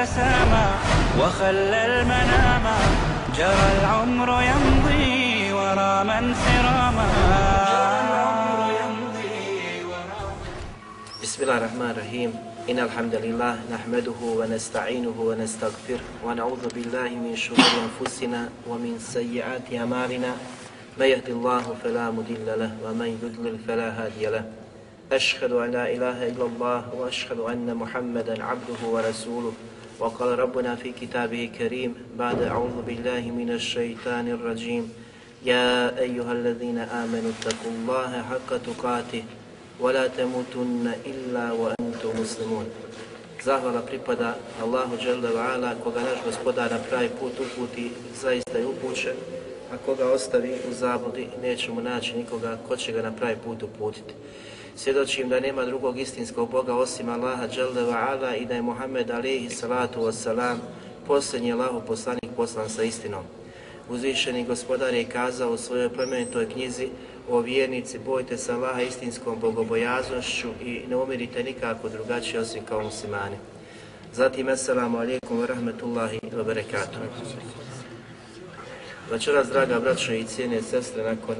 تسامى وخلى المنام. جرى العمر يمضي ورا من سراما. بسم الله الرحمن الرحيم. إن الحمد لله نحمده ونستعينه ونستغفره ونعوذ بالله من شرور أنفسنا ومن سيئات أعمالنا. من يهد الله فلا مضل له ومن يضلل فلا هادي له. أشهد أن لا إله إلا الله وأشهد أن محمدا عبده ورسوله. وقال ربنا في كتابه الكريم بعد أعوذ بالله من الشيطان الرجيم يا أيها الذين آمنوا اتقوا الله حق تقاته ولا تموتن إلا وأنتم مسلمون Zahvala pripada Allahu Đelle Ala, koga naš gospodar na pravi put uputi, zaista je upućen, a koga ostavi u zabudi, nećemo naći nikoga ko će ga na pravi put uputiti. Svjedočim da nema drugog istinskog Boga osim Allaha Đelle Ala i da je Muhammed alihi salatu wasalam posljednji Allahu poslanik poslan sa istinom. Uzvišeni gospodar je kazao u svojoj plemenitoj knjizi o vjernici, bojte se Allaha istinskom bogobojaznošću i ne umirite nikako drugačije osim kao muslimani. Zatim, assalamu alaikum wa rahmetullahi wa barakatuh. Večeras, draga braćo i cijene sestre, nakon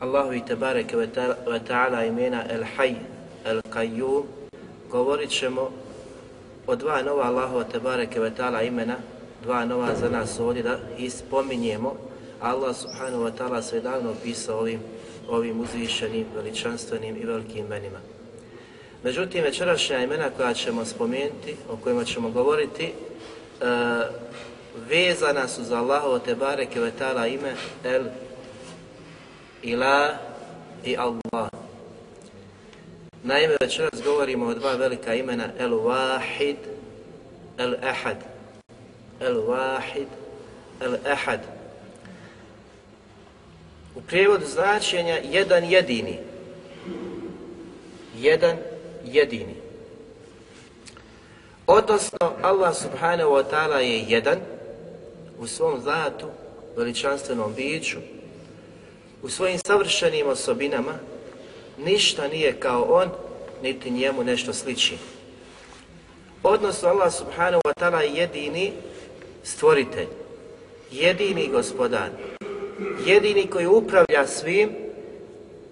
Allahu i tebareke ve ta'ala imena El Hay, El Qayyum, govorit ćemo o dva nova Allahova tebareke ve ta'ala imena, dva nova za nas ovdje da ispominjemo Allah subhanahu wa ta'ala sve davno opisao ovim, ovim uzvišenim, veličanstvenim i velikim imenima. Međutim, večerašnja imena koja ćemo spomenuti, o kojima ćemo govoriti, uh, vezana su za Allahovo te bareke ve ta'ala ime El Ilah i Allah. Naime, večeras govorimo o dva velika imena El Wahid, El Ahad. El Wahid, El Ahad. U prijevodu značenja jedan jedini. Jedan jedini. Odnosno, Allah subhanahu wa ta'ala je jedan u svom zatu, veličanstvenom biću, u svojim savršenim osobinama, ništa nije kao on, niti njemu nešto sliči. Odnosno, Allah subhanahu wa ta'ala je jedini stvoritelj, jedini gospodar, jedini koji upravlja svim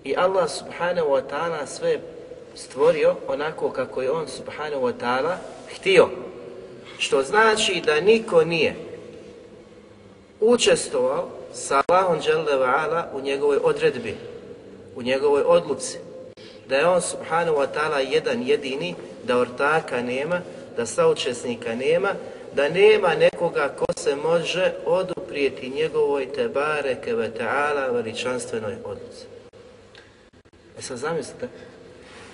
i Allah subhanahu wa ta'ala sve stvorio onako kako je on subhanahu wa ta'ala htio. Što znači da niko nije učestvovao sa Allahom ala u njegovoj odredbi, u njegovoj odluci. Da je on subhanahu wa ta'ala jedan jedini, da ortaka nema, da saučesnika nema, da nema nekoga ko se može oduprijeti njegovoj tebare keve ta'ala veličanstvenoj odluci. E sad zamislite,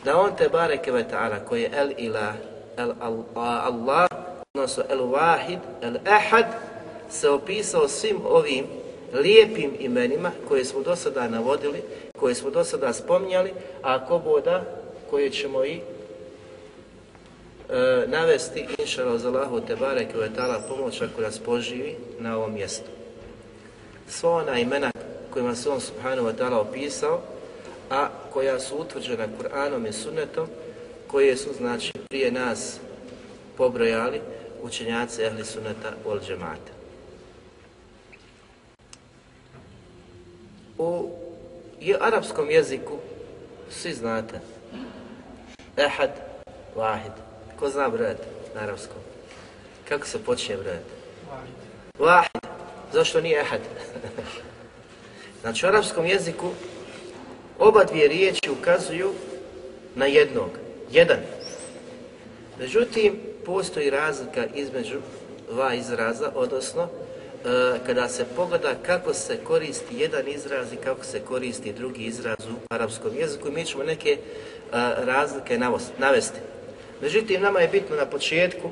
da on tebare keve ta'ala koji je el ilah, el Allah, odnosno el wahid, el ahad, se opisao svim ovim lijepim imenima koje smo do sada navodili, koje smo do sada spominjali, a ako boda, koje ćemo i e, navesti inša za Allahu te barek i tala pomoć ako nas poživi na ovom mjestu. Sva ona imena kojima se on subhanahu wa ta'ala opisao, a koja su utvrđena Kur'anom i sunnetom, koje su znači prije nas pobrojali učenjaci ehli sunneta ol džemata. U je, arapskom jeziku svi znate ehad, vahid. Ko zna brojati na arapskom? Kako se počinje brojati? Vahid. Zašto nije ehad? znači u arapskom jeziku oba dvije riječi ukazuju na jednog. Jedan. Međutim, postoji razlika između dva izraza, odnosno E, kada se pogleda kako se koristi jedan izraz i kako se koristi drugi izraz u arapskom jeziku i mi ćemo neke e, razlike navesti. Međutim, nama je bitno na početku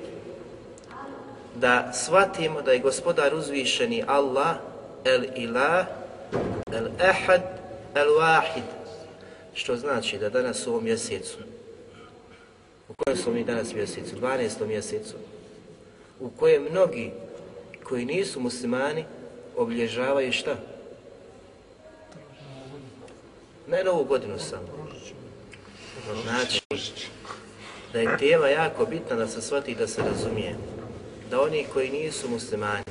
da shvatimo da je gospodar uzvišeni Allah, el ilah, el ehad, el wahid. Što znači da danas u ovom mjesecu, u kojem smo mi danas mjesecu, 12. mjesecu, u kojem mnogi koji nisu muslimani obilježavaju šta? Ne novu godinu samo. Znači, da je tema jako bitna da se shvati da se razumije. Da oni koji nisu muslimani,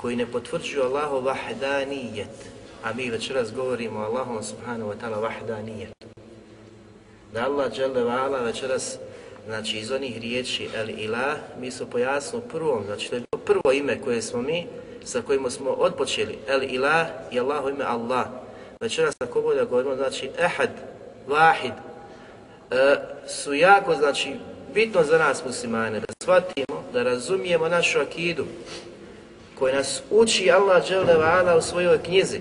koji ne potvrđuju Allahu vahdanijet, a mi večeras govorimo o Allahu subhanahu wa ta'ala vahdanijet, da Allah dželle vala večeras znači iz onih riječi el ilah mi su pojasnili prvom znači to je bilo prvo ime koje smo mi sa kojim smo odpočeli. El ilah i Allahu ime Allah. Večeras tako bolje govorimo znači ehad vahid. E, su jako znači bitno za nas muslimane da shvatimo da razumijemo našu akidu koji nas uči Allah dželle u svojoj knjizi.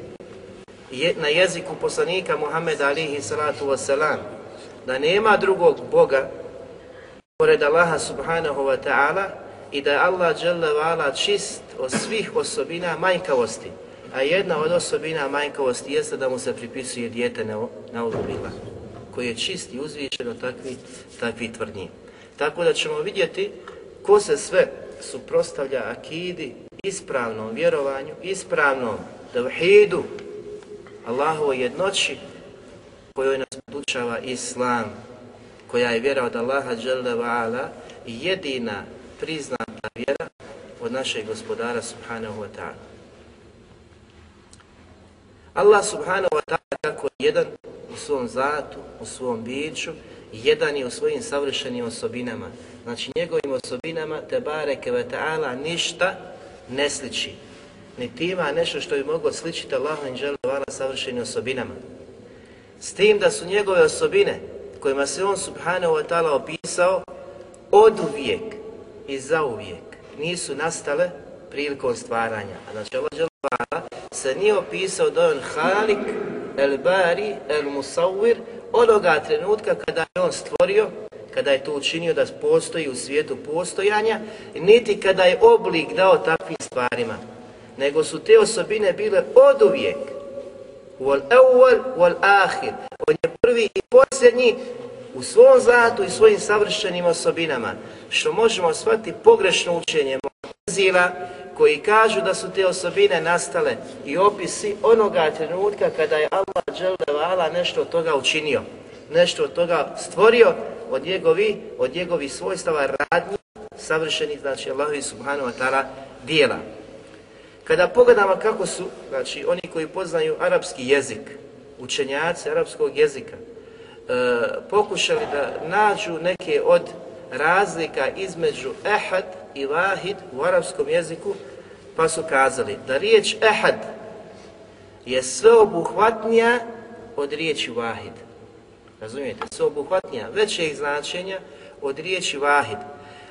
Je, na jeziku poslanika Muhammeda alihi salatu wasalam. Da nema drugog Boga pored Allaha subhanahu wa ta'ala i da je Allah dželle vala čist od svih osobina manjkavosti. A jedna od osobina manjkavosti jeste da mu se pripisuje dijete na, na udubila, koji je čist i uzvišen od takvi, takvi tvrdnji. Tako da ćemo vidjeti ko se sve suprostavlja akidi, ispravnom vjerovanju, ispravnom tevhidu, Allahovo jednoći, kojoj nas podučava Islam, koja je vjera od Allaha dželle ve Ala jedina priznata vjera od našeg gospodara Subhanahu wa ta'ala. Allah Subhanahu wa ta'ala kako je jedan u svom zatu, u svom biću, jedan je u svojim savršenim osobinama. Znači njegovim osobinama te bareke ve ta'ala ništa ne sliči. Niti ima nešto što bi moglo sličiti Allahu i savršenim osobinama. S tim da su njegove osobine kojima se on subhanahu wa ta'ala opisao od uvijek i za uvijek nisu nastale prilikom stvaranja. A znači Allah Đelala se nije opisao da on Halik, El Bari, El Musawir onoga trenutka kada je on stvorio, kada je to učinio da postoji u svijetu postojanja, niti kada je oblik dao takvim stvarima. Nego su te osobine bile od uvijek. Wal awwal wal akhir. On je prvi i posljednji u svom zatu i svojim savršenim osobinama, što možemo shvatiti pogrešno učenje Mu'tazila koji kažu da su te osobine nastale i opisi onoga trenutka kada je Allah dželevala nešto od toga učinio, nešto od toga stvorio od njegovi, od njegovi svojstava radnji, savršenih, znači Allahovi subhanahu wa ta'ala dijela. Kada pogledamo kako su, znači oni koji poznaju arapski jezik, učenjaci arapskog jezika, e, pokušali da nađu neke od razlika između ehad i vahid u arapskom jeziku, pa su kazali da riječ ehad je sveobuhvatnija od riječi vahid. Razumijete? Sveobuhvatnija, većeg značenja od riječi vahid.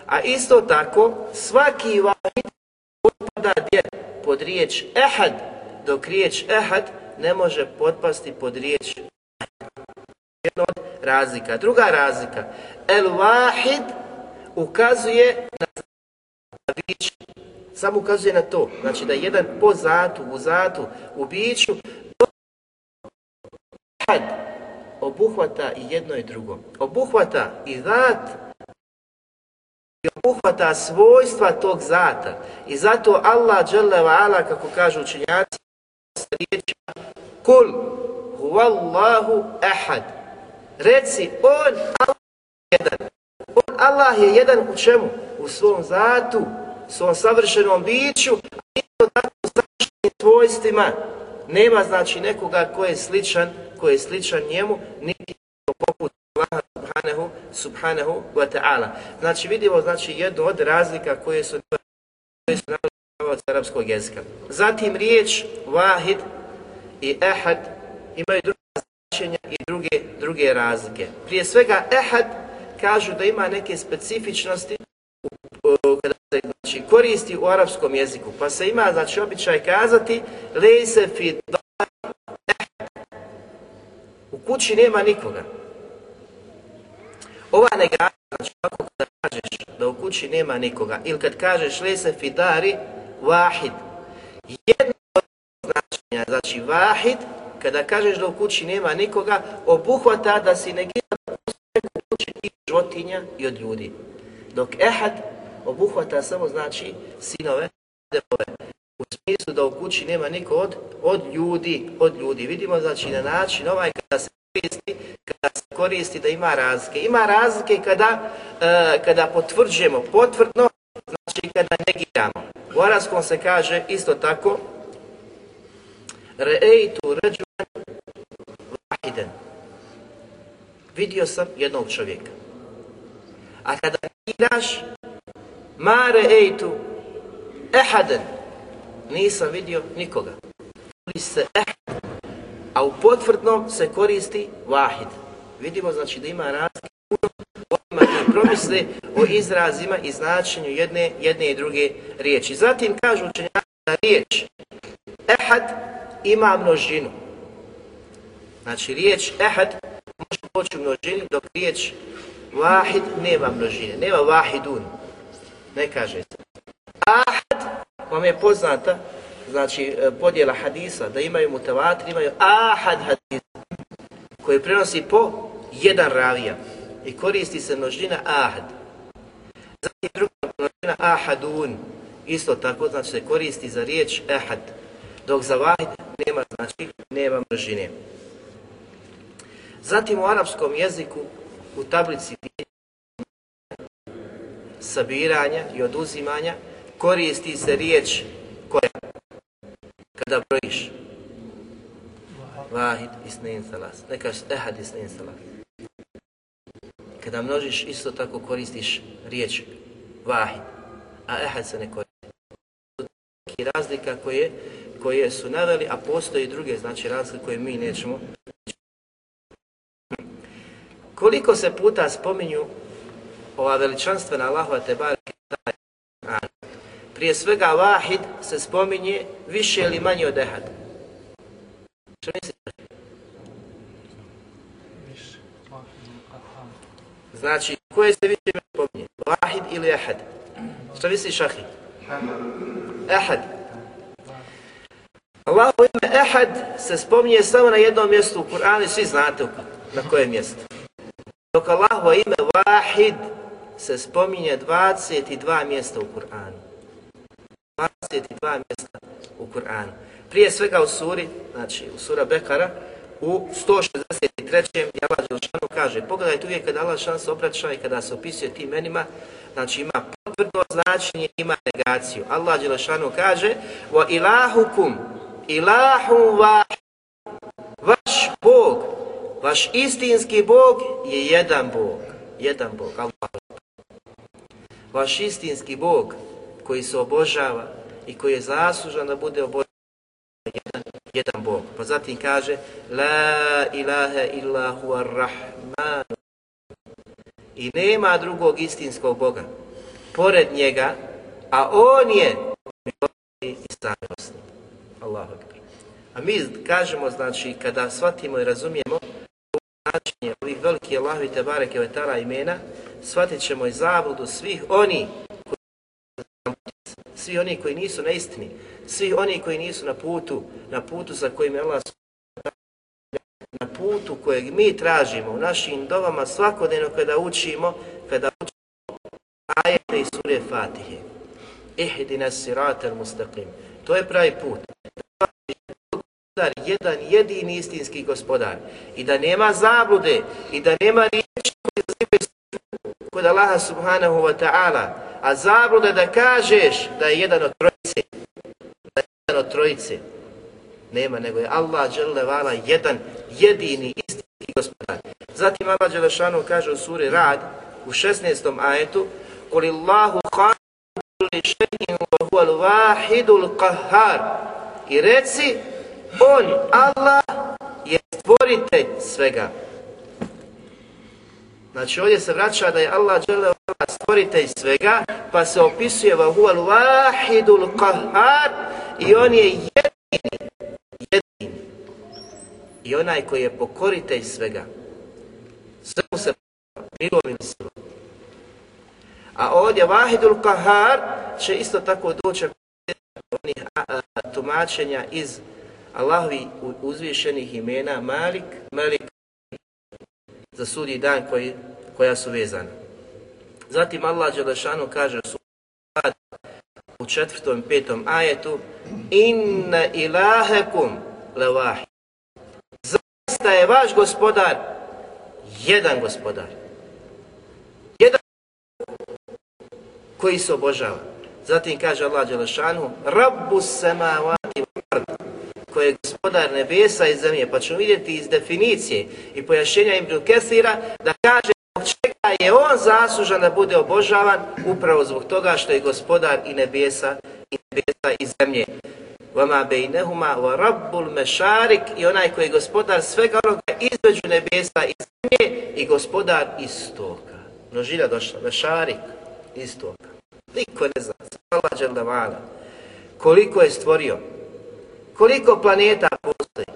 A isto tako, svaki vahid potpada gdje? Pod riječ ehad, dok riječ ehad ne može potpasti pod riječ jedna od razlika. Druga razlika, el wahid ukazuje na bić, samo ukazuje na to, znači da jedan po zatu, u zatu, u biću, had obuhvata i jedno i drugo. Obuhvata i zat i obuhvata svojstva tog zata. I zato Allah, Jalla ve ala, kako kažu učenjaci, riječima, kul huvallahu ahad, Reci, on Allah je jedan. On Allah je jedan u čemu? U svom zatu, svom savršenom biću, a isto tako u savršenim svojstvima. Nema znači nekoga ko je sličan, ko je sličan njemu, niti poput Allaha subhanahu, subhanahu wa ta'ala. Znači vidimo znači jednu od razlika koje su koje su navod arapskog jezika. Zatim riječ wahid i ehad imaju druga značenja i druge, druge razlike. Prije svega, ehad kažu da ima neke specifičnosti u, u, kada se znači, koristi u arapskom jeziku, pa se ima, znači, običaj kazati lejse fi U kući nema nikoga. Ova negacija, znači, kako kada kažeš da u kući nema nikoga, ili kad kažeš lejse fi dari, wahid, jedna znači, vahid, kada kažeš da u kući nema nikoga, obuhvata da si negira u kući i životinja i od ljudi. Dok ehad obuhvata samo znači sinove, devove. U smislu da u kući nema niko od, od ljudi, od ljudi. Vidimo znači na način ovaj kada se koristi, kada se koristi da ima razlike. Ima razlike kada, uh, kada potvrđujemo potvrdno, znači kada negiramo. U arabskom se kaže isto tako Re'eitu ređuan vahiden. Vidio sam jednog čovjeka. A kada negiraš, ma re'eitu ehaden. Nisam vidio nikoga. Koristi se ehad. A u potvrdnom se koristi vahid. Vidimo znači da ima razlike puno onima koji promisle o izrazima i značenju jedne, jedne i druge riječi. Zatim kažu učenjaci da riječ ehad ima množinu. Znači riječ ehad može poći u množini dok riječ vahid nema množine. Nema vahidun ne kaže se. Ahad vam je poznata, znači e, podjela hadisa, da imaju mutavatri, imaju ahad hadis koji prenosi po jedan ravija i koristi se množina ahad. Zatim druga množina ahadun, isto tako, znači se koristi za riječ ahad, dok za vahid nema, mržine. Zatim u arapskom jeziku u tablici sabiranja i oduzimanja, koristi se riječ koja? Kada brojiš. Vahid isnein salas. Ne kažeš ehad isnein salas. Kada množiš, isto tako koristiš riječ vahid. A ehad se ne koristi. I razlika koje, koje su naveli, a postoji druge znači razlike koje mi nećemo. Koliko se puta spominju ova veličanstvena Allahova te barke prije svega vahid se spominje više ili manje od ehad. Što mislite? Znači, koje se više spominje? Vahid ili ehad? Što misliš, šahi? Ehad. Allahu ime ehad se spominje samo na jednom mjestu u Kur'anu svi znate na koje mjesto. Dok Allahu ime vahid se spominje 22 mjesta u Kur'anu. 22 mjesta u Kur'anu. Prije svega u suri, znači u sura Bekara, u 163. je Allah Đelšanu kaže, pogledajte uvijek kada Allah šans obraća i kada se opisuje tim imenima, znači ima potvrdno značenje, ima negaciju. Allah Đelšanu kaže, wa ilahukum, ilahu vahid, vaš Bog, vaš istinski Bog je jedan Bog, jedan Bog, Allah vaš istinski Bog koji se obožava i koji je zaslužan da bude obožavan jedan, jedan Bog. Pa zatim kaže La ilaha illa huwa rahman I nema drugog istinskog Boga pored njega, a On je milosti i samilosni. Allahu akbar. A mi kažemo, znači, kada shvatimo i razumijemo značenje ovih velikih Allahovi te bareke vetara imena, shvatit ćemo i zabludu svih oni koji svi oni koji nisu na istini, svi oni koji nisu na putu, na putu za kojim je Allah na putu kojeg mi tražimo u našim dovama svakodnevno kada učimo, kada učimo ajete i sure Fatihe. Ihdina al-mustaqim. To je pravi put gospodar, jedan jedini istinski gospodar. I da nema zablude, i da nema riječi koje zazivaju kod Allaha subhanahu wa ta'ala. A zablude da kažeš da je jedan od trojice, da je jedan od trojice, nema, nego je Allah dželle vala jedan jedini istinski gospodar. Zatim Allah dželle šanu kaže u suri Rad u 16. ajetu: Kulillahu Allahu khaliqu kulli wa huwa al-wahidul qahhar." I reci On, Allah, je stvoritelj svega. Znači ovdje se vraća da je Allah žele stvoritelj svega, pa se opisuje va huwa al-wahidul qahhar i on je jedini, jedini. I onaj koji je pokoritelj svega. Sve mu se milovim silom. A ovdje Vahidul Kahar će isto tako doći onih tumačenja iz Allahovi uzvišenih imena Malik, Malik za sudji dan koji, koja su vezana. Zatim Allah Đelešanu kaže u četvrtom i petom ajetu Inna ilahekum levahi Zaista je vaš gospodar jedan gospodar. Jedan koji se obožava. Zatim kaže Allah Đelešanu, Rabbu samavati vard, koji je gospodar nebesa i zemlje. Pa ćemo vidjeti iz definicije i pojašenja Ibn Kesira da kaže zbog čega je on zaslužan da bude obožavan upravo zbog toga što je gospodar i nebesa i nebesa i zemlje. Vama bejnehuma wa rabbul mešarik i onaj koji je gospodar svega onoga između nebesa i zemlje i gospodar istoka. Množina došla, mešarik istoka. Niko ne zna, Allah dželdavala. Koliko je stvorio, koliko planeta postoji,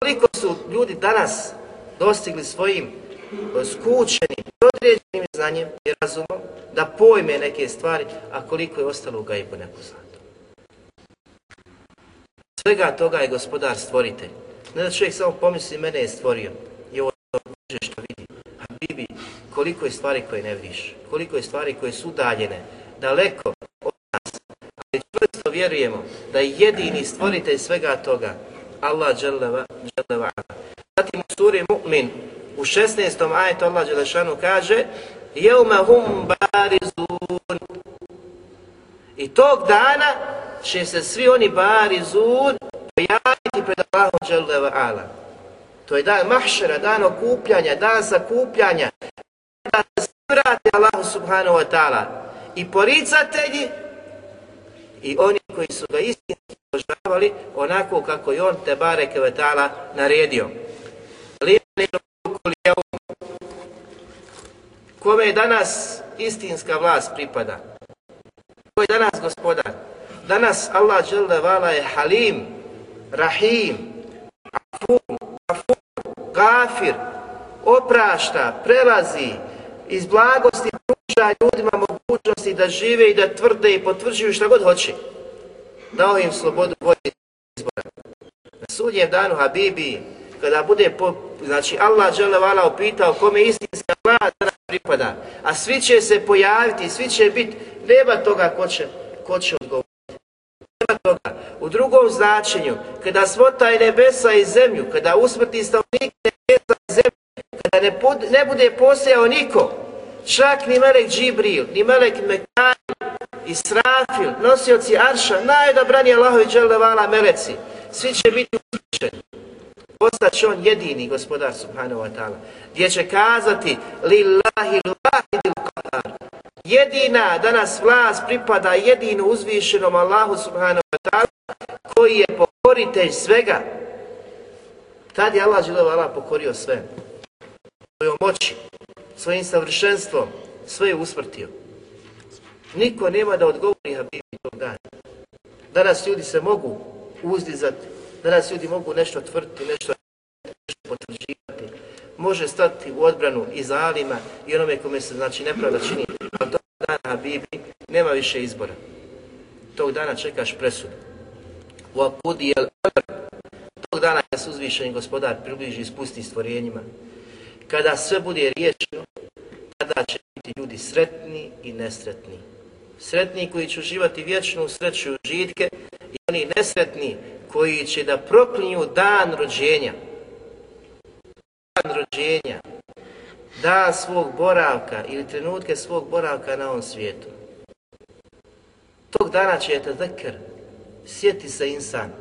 koliko su ljudi danas dostigli svojim e, skučenim, određenim znanjem i razumom da pojme neke stvari, a koliko je ostalo u gajbu nepoznato. Svega toga je gospodar stvoritelj. Ne da čovjek samo pomisli, mene je stvorio. I ovo je što vidi. A Bibi, koliko je stvari koje ne vidiš. Koliko je stvari koje su udaljene. Daleko od nas. Ali čvrsto vjerujemo da je jedini stvoritelj svega toga. Allah dželeva, dželeva. Zatim u suri Mu'min, u 16. ajetu Allah dželešanu kaže Jevme hum barizun. I tog dana će se svi oni barizun pojaviti pred Allahom dželle ala. To je dan mahšera, dan okupljanja, dan sakupljanja. Da se vrate Allahu subhanahu wa ta'ala. I poricatelji i oni koji su ga istinski obožavali onako kako je on te bareke ve ta'ala naredio. Kome je danas istinska vlast pripada? Ko je danas gospodar? Danas Allah dželle vala je Halim, Rahim, Afum, Afum, Gafir, oprašta, prelazi, iz blagosti pruža ljudima mogućnosti da žive i da tvrde i potvrđuju šta god hoće. Dao im slobodu volje izbora. Na sudnjem danu Habibi, kada bude, po, znači Allah dželevala upitao kome istinska vlada pripada, a svi će se pojaviti, svi će biti, nema toga ko će, ko će odgovoriti toga. U drugom značenju, kada svota i nebesa i zemlju, kada usmrti stavnik nebesa i zemlju, kada ne, pod, ne bude posejao niko, čak ni Melek Džibril, ni Melek Mekan, Israfil, nosioci Arša, najodabrani Allahovi dželevala meleci, svi će biti usmrćeni. Postaće on jedini gospodar subhanahu wa ta'ala, gdje će kazati lillahi l-wahidil qahar, jedina danas vlast pripada jedinu uzvišenom Allahu subhanahu wa ta'ala koji je pokoritelj svega. Tad je Allah želeo pokorio sve. Svojom moći, svojim savršenstvom, sve je usmrtio. Niko nema da odgovori Habibi tog dana. Danas ljudi se mogu uzdizati, danas ljudi mogu nešto tvrti, nešto, nešto potvrđivati. Može stati u odbranu i zalima i onome kome se znači nepravda čini dana Habibi, nema više izbora. Tog dana čekaš presudu. U akudi jel Tog dana kada se uzvišeni gospodar približi i spusti stvorenjima. Kada sve bude riješeno, tada će biti ljudi sretni i nesretni. Sretni koji će uživati vječnu sreću i žitke i oni nesretni koji će da proklinju dan rođenja. Dan rođenja, dan svog boravka ili trenutke svog boravka na ovom svijetu. Tog dana će te zekr, sjeti se insan,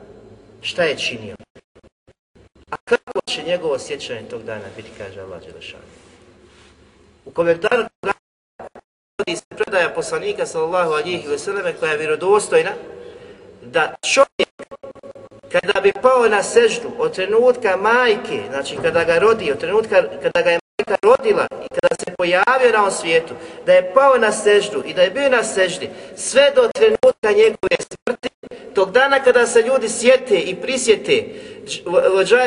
šta je činio. A kako će njegovo sjećanje tog dana biti, kaže Allah Đelešan. U komentaru toga se predaja poslanika sallallahu alihi veseleme koja je vjerodostojna da čovjek kada bi pao na seždu od trenutka majke, znači kada ga rodi, od trenutka kada ga je majka rodila i kada se pojavio na ovom svijetu, da je pao na seždu i da je bio na seždi sve do trenutka njegove smrti, tog dana kada se ljudi sjete i prisjete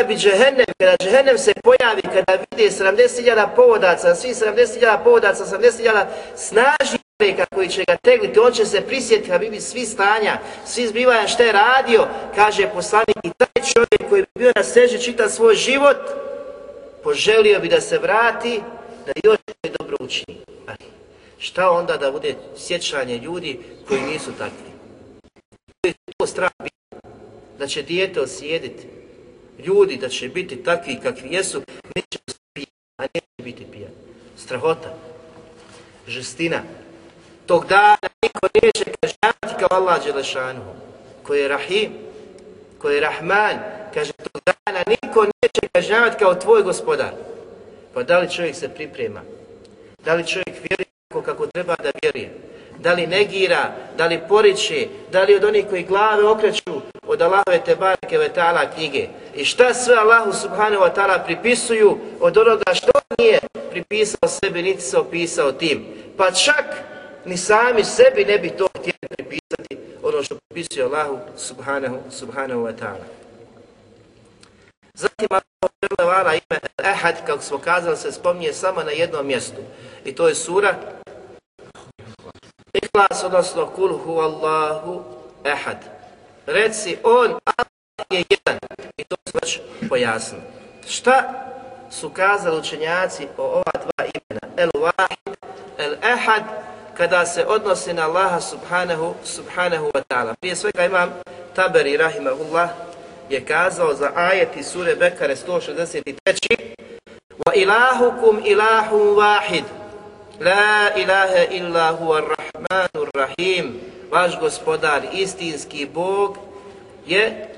bi džehennem, kada džehennem se pojavi, kada vide 70.000 povodaca, svi 70.000 povodaca, 70.000 snaži koji će ga tegliti, on će se prisjetiti, a svi stanja, svi zbivanja što je radio, kaže poslanik i taj čovjek koji bi bio na seži čita svoj život, poželio bi da se vrati, da još dobro učini. Ali šta onda da bude sjećanje ljudi koji nisu takvi? To strah biti, da će dijete osjediti, ljudi da će biti takvi kakvi jesu, neće pijati, a neće biti pijani. Strahota, žestina, tog dana niko neće kažnjavati kao Allah Đelešanu, koji je Rahim, koji je Rahman, kaže tog dana niko neće kažnjavati kao tvoj gospodar. Pa da li čovjek se priprema? Da li čovjek vjeruje kako treba da vjeruje? Da li negira, da li poriče, da li od onih koji glave okreću od Allahove te bareke ve ta'ala knjige? I šta sve Allahu subhanahu wa ta'ala pripisuju od onoga što nije pripisao sebi, niti se opisao tim. Pa čak ni sami sebi ne bi to htjeli pripisati ono što pripisuje Allahu subhanahu, subhanahu wa ta'ala. Zatim Allah ime Ahad, kako smo kazali, se spominje samo na jednom mjestu. I to je sura Ihlas, odnosno Kul hu Allahu Ehad. Reci, on, Allah je jedan. I to smo već pojasnili. Šta su kazali učenjaci o ova dva imena? El Wahid, El Ehad, kada se odnosi na Allaha subhanahu, subhanahu wa ta'ala. Prije svega imam Taberi rahimahullah je kazao za ajeti sure Bekare 163. Wa ilahukum ilahum wahid. La ilaha illa huwa rahmanur rahim. Vaš gospodar, istinski Bog je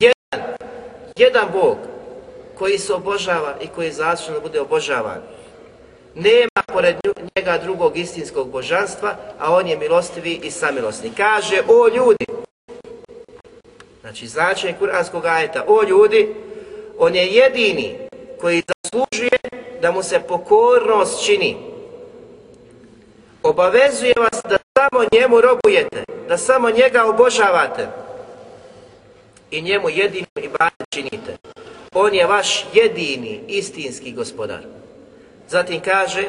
jedan, jedan Bog koji se obožava i koji je zaslužen da bude obožavan. Nema pored njega drugog istinskog božanstva, a on je milostivi i samilosni. Kaže, o ljudi, znači značenje kuranskog ajeta, o ljudi, on je jedini koji zaslužuje da mu se pokornost čini. Obavezuje vas da samo njemu robujete, da samo njega obožavate i njemu jedinu i činite. On je vaš jedini istinski gospodar. Zatim kaže,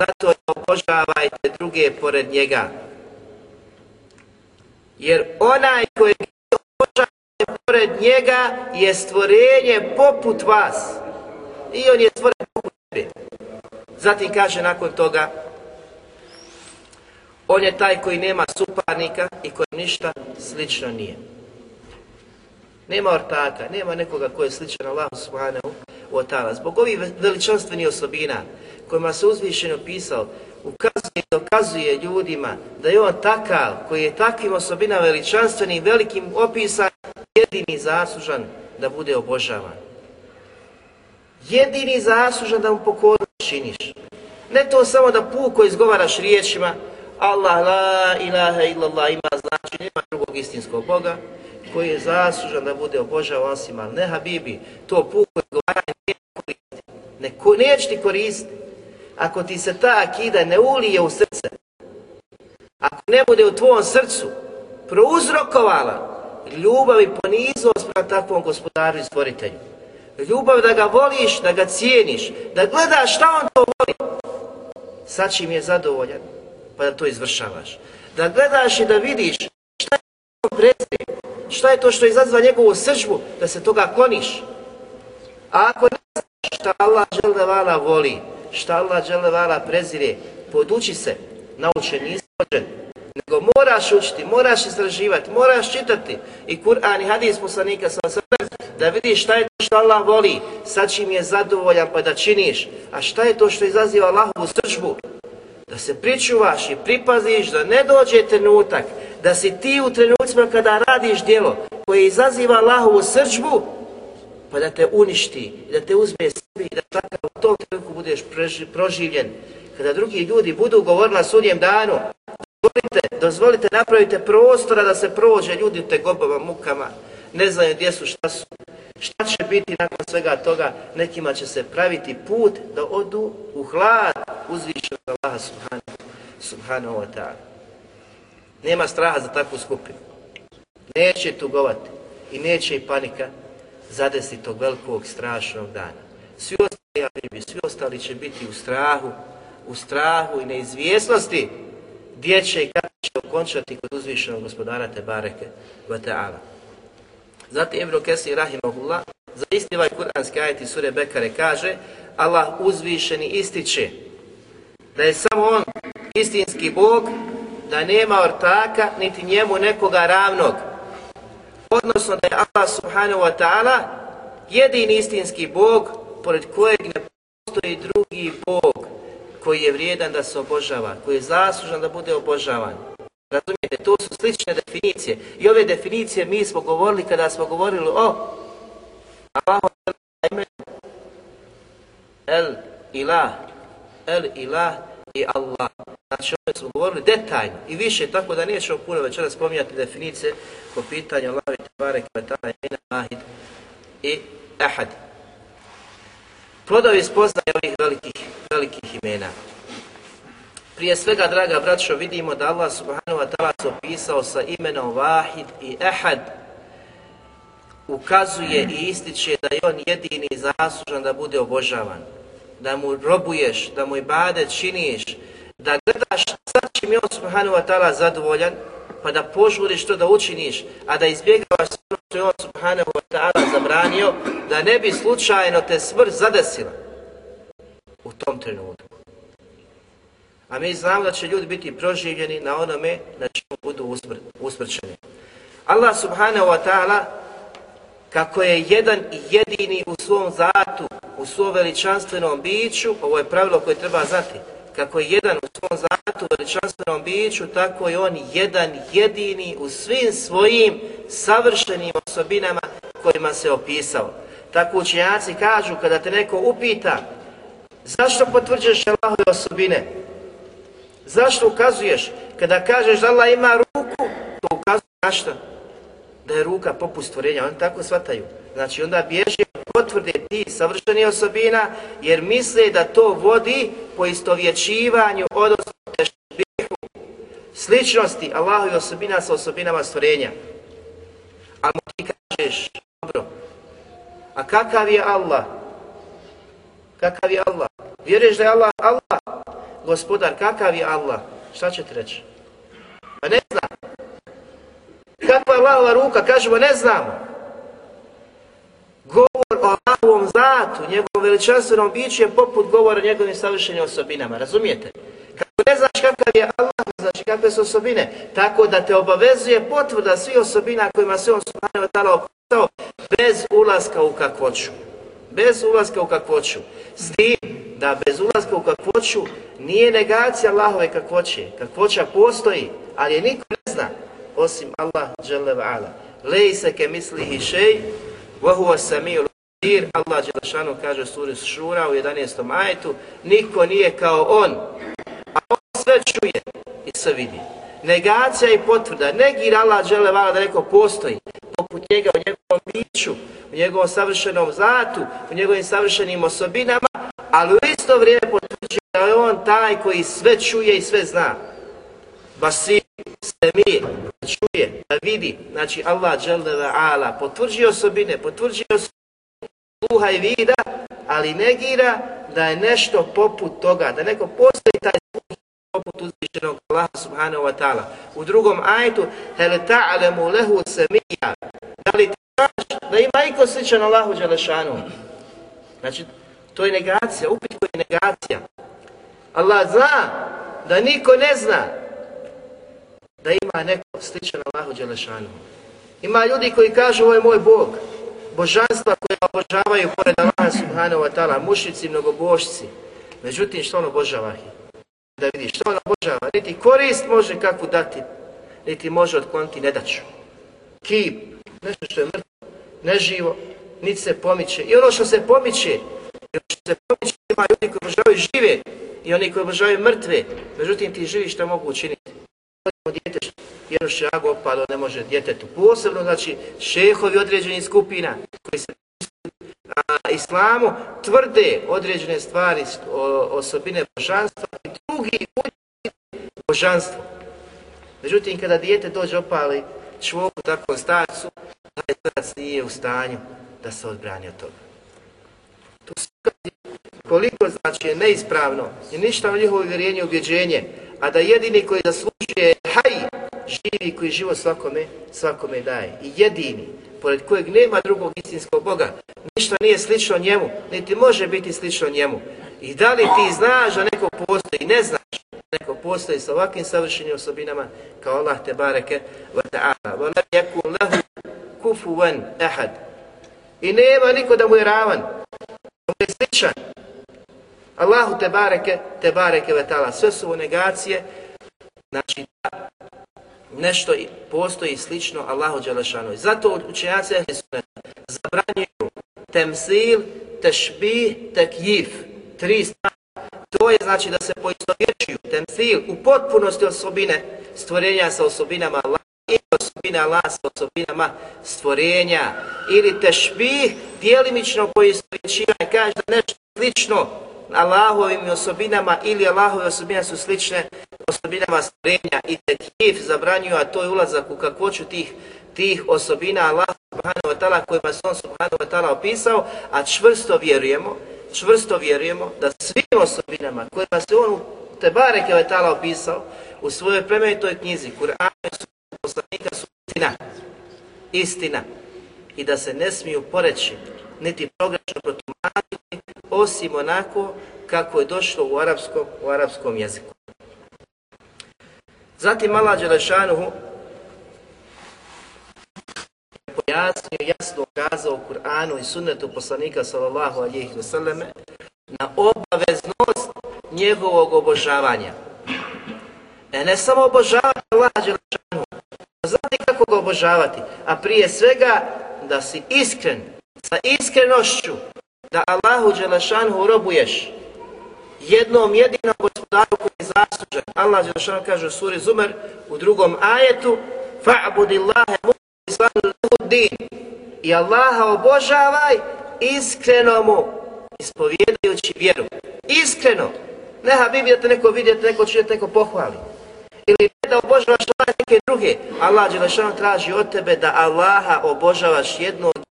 zato obožavajte druge pored njega. Jer onaj koji obožavate pored njega je stvorenje poput vas. I on je stvoren sebe. Zatim kaže nakon toga, on je taj koji nema suparnika i koji ništa slično nije. Nema ortaka, nema nekoga koji je sličan Allahu subhanahu wa ta'ala. Zbog ovih veličanstvenih osobina kojima se uzvišeno pisao, ukazuje i dokazuje ljudima da je on takav, koji je takvim osobina veličanstvenim, velikim opisan, jedini zaslužan da bude obožavan. Jedini zaslužan da mu pokorno činiš. Ne to samo da puko izgovaraš riječima, Allah la ilaha illallah ima znači, nema drugog istinskog Boga, koji je zaslužan da bude obožavan osim, al ne Habibi, to puko izgovaranje nije koristi. Ne, ko, neće ti koristiti. Ako ti se ta akida ne ulije u srce, ako ne bude u tvojom srcu prouzrokovala ljubav i poniznost prema takvom gospodaru i stvoritelju, ljubav da ga voliš, da ga cijeniš, da gledaš šta on to voli, sad čim je zadovoljan, pa da to izvršavaš. Da gledaš i da vidiš šta je to prezir, šta je to što izazva njegovu sržbu, da se toga kloniš. A ako ne znaš šta Allah žele vala voli, šta Allah žele vala prezire, poduči se, naučen, nisi rođen, nego moraš učiti, moraš istraživati, moraš čitati. I Kur'an i hadis poslanika sa srpem, da vidiš šta je to što Allah voli, sa čim je zadovoljan pa da činiš, a šta je to što izaziva Allahovu sržbu, da se pričuvaš i pripaziš da ne dođe trenutak da si ti u trenucima kada radiš djelo koje izaziva Allahovu srđbu, pa da te uništi, da te uzme sebi i da takav u tom trenutku budeš proživljen. Kada drugi ljudi budu govorili na sudnjem danu, dozvolite, dozvolite, napravite prostora da se prođe ljudi u te gobama, mukama, ne znaju gdje su, šta su, Šta će biti nakon svega toga? Nekima će se praviti put da odu u hlad uzvišenog Allaha subhanahu, subhanahu wa ta'ala. Nema straha za takvu skupinu. Neće tugovati i neće i panika zadesiti tog velikog strašnog dana. Svi ostali, svi ostali će biti u strahu, u strahu i neizvjesnosti gdje će i kada će okončati kod uzvišenog gospodara Tebareke wa ta'ala. Zatim Ibn Kesir Rahimahullah za isti ovaj kuranski ajet iz sure Bekare kaže Allah uzvišeni ističe da je samo on istinski Bog, da nema ortaka niti njemu nekoga ravnog. Odnosno da je Allah subhanahu wa ta'ala jedini istinski Bog pored kojeg ne postoji drugi Bog koji je vrijedan da se obožava, koji je zaslužan da bude obožavan. Razumijete, to su slične definicije. I ove definicije mi smo govorili kada smo govorili o Allahu El ilah, el ilah i Allah. Znači, ove smo govorili detaljno i više, tako da nećemo puno večera spominjati definicije po pitanju Allahovi Tebare Kvetala imena Ahid i Ahad. Plodovi spoznaje ovih velikih, velikih imena. Prije svega, draga braćo, vidimo da Allah subhanahu wa ta'ala se opisao sa imenom Vahid i Ehad. Ukazuje i ističe da je on jedini zaslužan da bude obožavan. Da mu robuješ, da mu ibade činiš, da gledaš sa čim je on subhanahu wa ta'ala zadovoljan, pa da požuriš to da učiniš, a da izbjegavaš sve ono što je on subhanahu wa ta'ala zabranio, da ne bi slučajno te smrt zadesila u tom trenutku. A mi znamo da će ljudi biti proživljeni na onome na čemu budu usmr usmrćeni. Allah subhanahu wa ta'ala kako je jedan i jedini u svom zatu, u svom veličanstvenom biću, ovo je pravilo koje treba znati, kako je jedan u svom zatu, veličanstvenom biću, tako je on jedan jedini u svim svojim savršenim osobinama kojima se opisao. Tako učenjaci kažu, kada te neko upita, zašto potvrđuješ Allahove osobine? Zašto ukazuješ? Kada kažeš da Allah ima ruku, to ukazuje na što? Da je ruka poput stvorenja, oni tako shvataju. Znači onda bježe potvrde ti savršeni osobina, jer misle da to vodi po istovječivanju, odnosno tešbihu, sličnosti Allahove osobina sa osobinama stvorenja. A mu ti kažeš, dobro, a kakav je Allah? Kakav je Allah? Vjeruješ da je Allah Allah? gospodar, kakav je Allah? Šta ćete reći? Pa ne znam. Kakva je Allahova ruka? Kažemo, ne znamo. Govor o Allahovom zatu, njegovom veličanstvenom biću je poput govora o njegovim savršenim osobinama. Razumijete? Kako ne znaš kakav je Allah, znači kakve su osobine. Tako da te obavezuje potvrda svih osobina kojima se on subhanahu wa ta'ala opisao bez ulaska u kakvoću. Bez ulaska u kakvoću. S tim da bez ulaska u kakvoću nije negacija Allahove kakvoće. Kakvoća postoji, ali je niko ne zna, osim Allah dželle ve ala. Lejse ke mislihi šej, wa huwa samiul basir. Allah dželle kaže suri Šura u 11. ajetu, niko nije kao on, a on sve čuje i sve vidi. Negacija i potvrda, negira Allah dželle da neko postoji, poput njega u njegovom biću, u njegovom savršenom zatu, u njegovim savršenim osobinama, ali u isto vrijeme potvrđuje da je on taj koji sve čuje i sve zna. Basir, Semir, da čuje, da vidi. Znači Allah dželle ala potvrđuje osobine, potvrđuje osobine sluha i vida, ali negira da je nešto poput toga, da neko postoji taj poput uzvišenog Allaha subhanahu wa ta'ala. U drugom ajetu, hel ta'alemu lehu samija, da li ti znaš da ima iko sličan Allahu Đelešanu? Znači, To je negacija, upit koji je negacija. Allah zna da niko ne zna da ima neko sličan Allahu Đelešanu. Ima ljudi koji kažu ovo je moj Bog. Božanstva koje obožavaju pored Allaha subhanahu wa ta'ala, mušici, mnogobožci. Međutim, što on obožava? Da vidi, što on obožava? Niti korist može kakvu dati, niti može otkloniti nedaću. Kip, nešto što je mrtvo, neživo, niti se pomiče. I ono što se pomiče, ono što se pomiče ima ljudi koji obožavaju žive i oni koji obožavaju mrtve. Međutim, ti živi što mogu učiniti. Odimo djete, jedno šago opalo, ne može djetetu. Posebno, znači, šehovi određenih skupina koji se a, islamu tvrde određene stvari, o, osobine božanstva i drugi božanstvo. Međutim, kada dijete dođe opali čvoku takvom starcu, taj starac nije u stanju da se odbrani od toga. To se koliko znači je neispravno i ništa u njihovo vjerenje i ubjeđenje, a da jedini koji zaslužuje haj, živi koji život svakome, svakome daje. I jedini, pored kojeg nema drugog istinskog Boga, ništa nije slično njemu, niti može biti slično njemu. I da li ti znaš da neko postoji, ne znaš da neko postoji sa ovakvim savršenim osobinama kao Allah te bareke wa ta'ala. Wa la yakun lahu kufuwan ahad. I nema niko da mu je ravan, da mu je sličan. Allahu te bareke, te bareke wa ta'ala. Sve su negacije, znači da nešto postoji slično Allahu Đelešanu. Zato učenjaci Ehli Sunneta zabranjuju temsil, tešbih, tekjif. Tri stvari. To je znači da se poistovječuju temsil u potpunosti osobine stvorenja sa osobinama Allah i osobine Allah sa osobinama stvorenja. Ili tešbih, dijelimično poistovječivanje, kaže da nešto slično Allahovim osobinama ili Allahove osobine su slične osobinama stvorenja i tekif zabranjuju, a to je ulazak u kakvoću tih tih osobina Allah subhanahu wa ta'ala kojima se on subhanahu wa ta'ala opisao, a čvrsto vjerujemo, čvrsto vjerujemo da svim osobinama kojima se on te bareke wa ta'ala opisao u svojoj plemenitoj knjizi, Kur'an i su poslanika su istina, istina. I da se ne smiju poreći niti progračno protumačiti osim onako kako je došlo u arapskom, u arapskom jeziku. Zatim Allah Đelešanuhu je pojasnio, jasno ukazao u Kur'anu i sunnetu poslanika sallallahu alihi wasallame na obaveznost njegovog obožavanja. E ne samo obožavati Allah Đelešanuhu, znati kako ga obožavati, a prije svega da si iskren, sa iskrenošću, da Allahu Đelešanuhu robuješ, jednom jedinom gospodaru koji je zaslužen. Allah Đelšan kaže u suri Zumer u drugom ajetu Fa'budi Allahe din I Allaha obožavaj iskreno mu ispovjedajući vjeru. Iskreno. Ne Habibi da te neko vidi, da neko čuje, da neko pohvali. Ili ne da obožavaš Allah neke druge. Allah Đelešanu traži od tebe da Allaha obožavaš jednog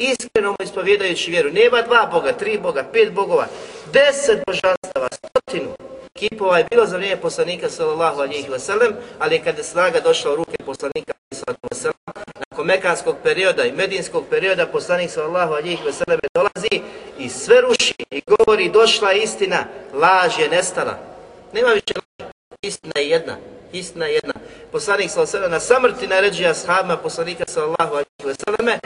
iskreno mu ispovjedajući vjeru. Nema dva Boga, tri Boga, pet Bogova, deset božanstava, stotinu kipova je bilo za vrijeme poslanika sallallahu alihi wasallam, ali kada je snaga došla u ruke poslanika sallallahu wasallam, nakon mekanskog perioda i medinskog perioda poslanik sallallahu alihi wasallam dolazi i sve ruši i govori došla je istina, laž je nestala. Nema više laži, istina je jedna, istina je jedna. Poslanik sallallahu alihi wasallam na samrti naređuje ashabima poslanika sallallahu alihi wasallam,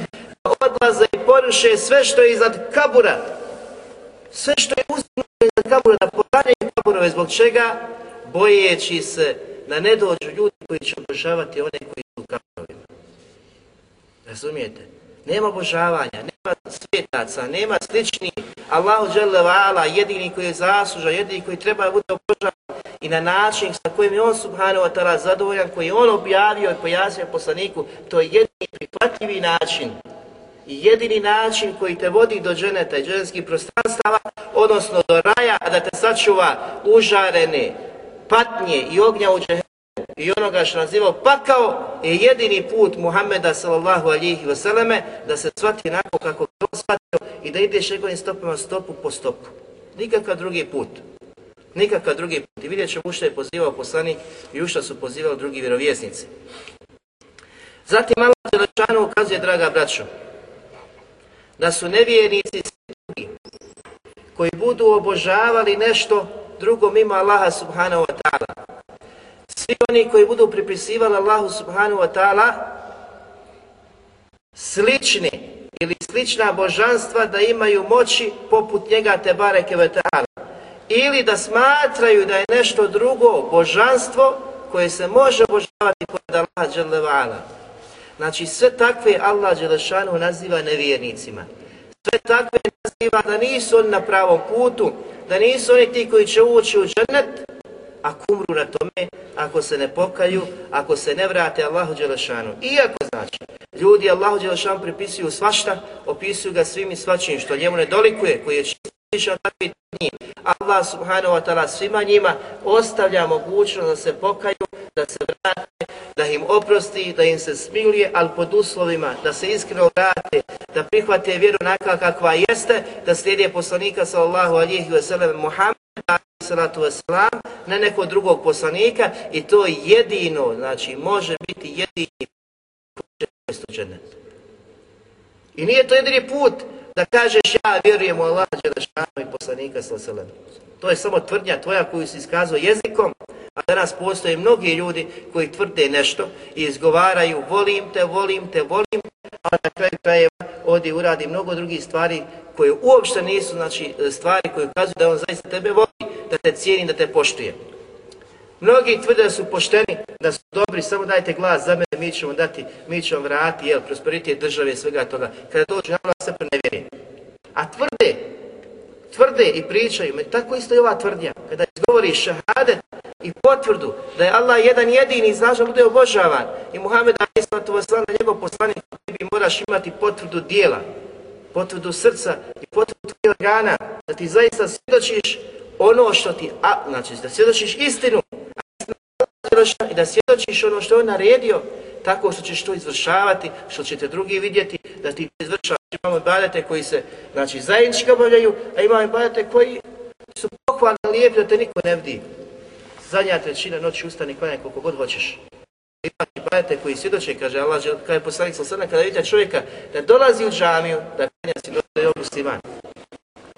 odlaze i poruše sve što je iznad kabura, sve što je uzmano iznad kabura, da podanjaju kaburove, zbog čega? Bojeći se da ne dođu ljudi koji će obožavati one koji su u kaburovima. Razumijete? Nema obožavanja, nema svetaca, nema slični. Allahu dželle vala, jedini koji je zaslužan, jedini koji treba bude obožavan i na način sa kojim je on subhanahu wa ta'ala zadovoljan, koji je on objavio i pojasnio poslaniku, to je jedini prihvatljivi način i jedini način koji te vodi do dženeta i dženetskih prostranstava, odnosno do raja, a da te sačuva užarene patnje i ognja u džehenu i onoga što nazivao pakao, je jedini put Muhammeda sallallahu alihi vseleme da se shvati nakon kako to shvatio i da ideš njegovim stopama stopu po stopu. Nikakav drugi put. Nikakav drugi put. I vidjet ćemo u što je pozivao poslanik i u što su pozivali drugi vjerovjesnici. Zatim Allah Đelešanu ukazuje, draga braćo, da su nevjernici drugi koji budu obožavali nešto drugo mimo Allaha subhanahu wa ta'ala. Svi oni koji budu pripisivali Allahu subhanahu wa ta'ala slični ili slična božanstva da imaju moći poput njega te bareke ve ta'ala. Ili da smatraju da je nešto drugo božanstvo koje se može obožavati kod Allaha dželle Znači sve takve Allah Đelešanu naziva nevjernicima. Sve takve naziva da nisu oni na pravom putu, da nisu oni ti koji će ući u džennet, a kumru na tome ako se ne pokaju, ako se ne vrate Allahu Đelešanu. Iako znači Ljudi Allahu Đelešanu pripisuju svašta, opisuju ga svim i svačim što njemu ne dolikuje, koji je čistišan takvi njih. Allah subhanahu wa ta'ala svima njima ostavlja mogućnost da se pokaju, da se vrate, da im oprosti, da im se smiluje, ali pod uslovima da se iskreno vrate, da prihvate vjeru onaka kakva jeste, da slijede poslanika sallallahu alihi wasallam Muhammed, salatu wasalam, ne nekog drugog poslanika i to jedino, znači može biti jedini put I nije to jedini put da kažeš ja vjerujem u Allah Đelešanu i poslanika sallallahu To je samo tvrdnja tvoja koju si iskazao jezikom, a danas postoje mnogi ljudi koji tvrde nešto i izgovaraju volim te, volim te, volim a na kraju krajeva odi uradi mnogo drugih stvari koje uopšte nisu znači, stvari koje ukazuju da on zaista tebe voli, da te cijeni, da te poštuje. Mnogi tvrde da su pošteni, da su dobri, samo dajte glas za mene, mi ćemo dati, mi ćemo vrati, jel, prosperitet države i svega toga. Kada dođu na vlast, se prenevjeri. A tvrde, tvrde i pričaju, me tako isto i ova tvrdnja. Kada izgovori šahadet i potvrdu da je Allah jedan jedini i znaš da bude obožavan i Muhammed a.s. na njegov poslanik, ti moraš imati potvrdu dijela, potvrdu srca i potvrdu tvojih organa, da ti zaista svjedočiš ono što ti, a, znači da svjedočiš istinu, i da svjedočiš ono što je on naredio, tako što ćeš to izvršavati, što ćete drugi vidjeti, da ti izvršavaš. Imamo ibadete koji se, znači, zajednički obavljaju, a imamo ibadete koji su pohvalni, lijepi, da te niko ne vidi. Zadnja trećina noći ustani klanjaj koliko god hoćeš. Imaš ibadete koji svjedoče, kaže Allah, kada je poslanik sa kada vidite čovjeka da dolazi u džamiju, da klanja si dođe i musliman.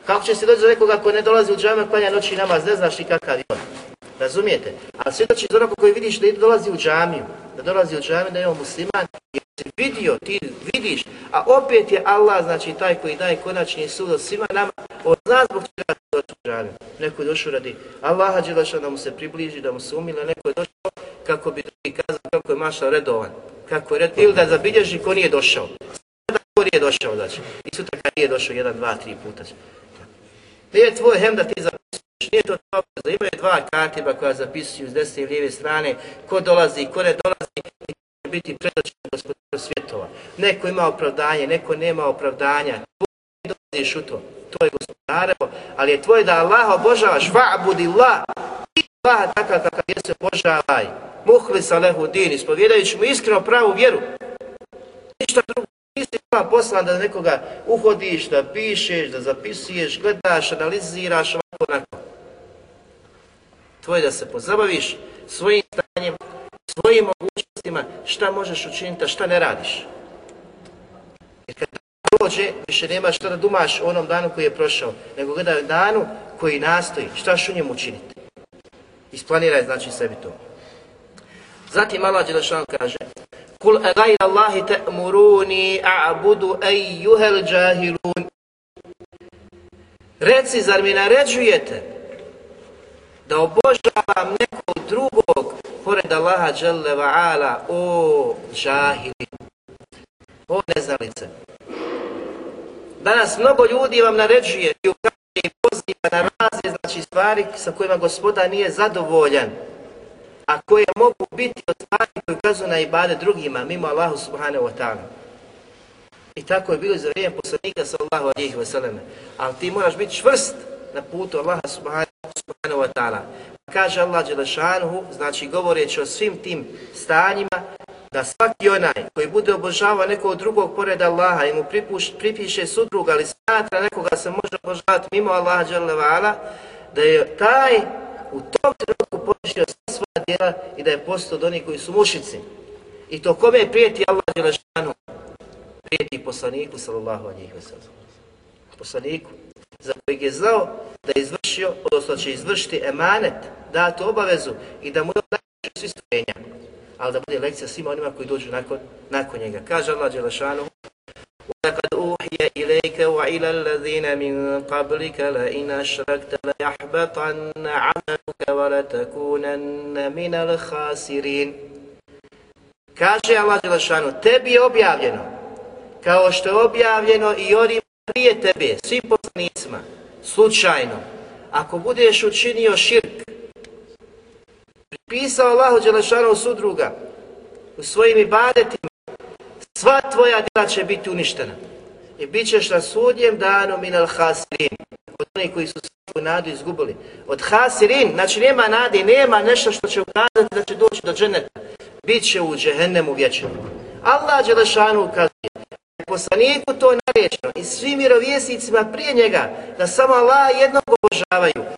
Kako će se doći za nekoga ko ne dolazi u džamiju, klanja noći namaz, ne znaš ni kakav je on. Razumijete? A svjedoči za onako koji vidiš da dolazi u džamiju, da dolazi u džamiju, da je on musliman, jer si vidio, ti vidiš, a opet je Allah, znači taj koji daje konačni sud od svima nama, on zna zbog čega je došao u džamiju. Neko je došao radi Allaha Đeleša da mu se približi, da mu se umila, neko je došao kako bi drugi kazao kako je mašao redovan, kako je redovan, ili da zabilježi ko nije došao. Sada ko nije došao, znači. I sutra kad nije došao jedan, dva, tri puta. Nije tvoj hem da ti zabilježi nije to obaveza, imaju dva katiba koja zapisuju s desne i lijeve strane, ko dolazi, ko ne dolazi, i će biti predoćen gospodinu svjetova. Neko ima opravdanje, neko nema opravdanja, Ti dolaziš u to, to je gospodarevo, ali je tvoje da Allah obožavaš, va'budi Ti Allah takav kakav je se obožavaj, muhli sa lehu din, ispovjedajući mu iskreno pravu vjeru, ništa drugo. Nisi ima poslan da nekoga uhodiš, da pišeš, da zapisuješ, gledaš, analiziraš, ovako, to. tvoje da se pozabaviš svojim stanjem, svojim mogućnostima, šta možeš učiniti, a šta ne radiš. Jer kad prođe, više nema šta da dumaš o onom danu koji je prošao, nego gledaj danu koji nastoji, šta ću njemu učiniti. Isplaniraj znači sebi to. Zatim Allah Đelešan kaže Kul e gajra Allahi te'muruni a'budu ejuhel džahilun Reci, zar mi naređujete da obožavam nekog drugog pored Allaha dželle ve ala? O džahili o neznalice. Danas mnogo ljudi vam naređuje i ukazuje i poziva na razne znači stvari sa kojima gospoda nije zadovoljan a koje mogu biti od stvari koje ukazuju na ibade drugima mimo Allahu subhanahu wa ta'ala i tako je bilo za vrijeme poslanika sallallahu alejhi ve selleme ali ti moraš biti čvrst na putu Allaha subhanahu wa ta'ala. Kaže Allah Đelešanuhu, znači govoreći o svim tim stanjima, da svaki onaj koji bude obožavao nekog drugog pored Allaha i mu pripuš, pripiše sudruga ali smatra nekoga se može obožavati mimo Allaha Đelevala, da je taj u tom trenutku poništio sva svoja djela i da je postao od onih koji su mušici. I to kome prijeti Allah Đelešanuhu? Prijeti poslaniku sallallahu alihi wa sallam. Poslaniku za kojeg je znao da je izvršio, odnosno će izvršiti emanet, datu obavezu i da mu je odnaći svi stvorenja. Ali da bude lekcija svima onima koji dođu nakon, nakon njega. Kaže Allah Đelešanu, وَلَقَدْ أُوحِيَ إِلَيْكَ وَإِلَى الَّذِينَ مِنْ قَبْلِكَ لَإِنْ أَشْرَكْتَ لَيَحْبَطَنَّ عَمَلُكَ وَلَتَكُونَنَّ مِنَ الْخَاسِرِينَ Kaže Allah Đelešanu, tebi je objavljeno, kao što je objavljeno i onima prije tebe, svim poslanicima, slučajno, ako budeš učinio širk, pripisao Allahu Đelešanu sudruga u svojim ibadetima, sva tvoja djela će biti uništena. I bit ćeš na sudnjem danu minal hasirin, od onih koji su svoju nadu izgubili. Od hasirin, znači nema nade, nema nešto što će ukazati da će doći do dženeta. Biće u džehennemu vječnom. Allah Đelešanu ukazuje, poslaniku to je naređeno i svim mirovjesnicima prije njega da samo Allah jednog obožavaju.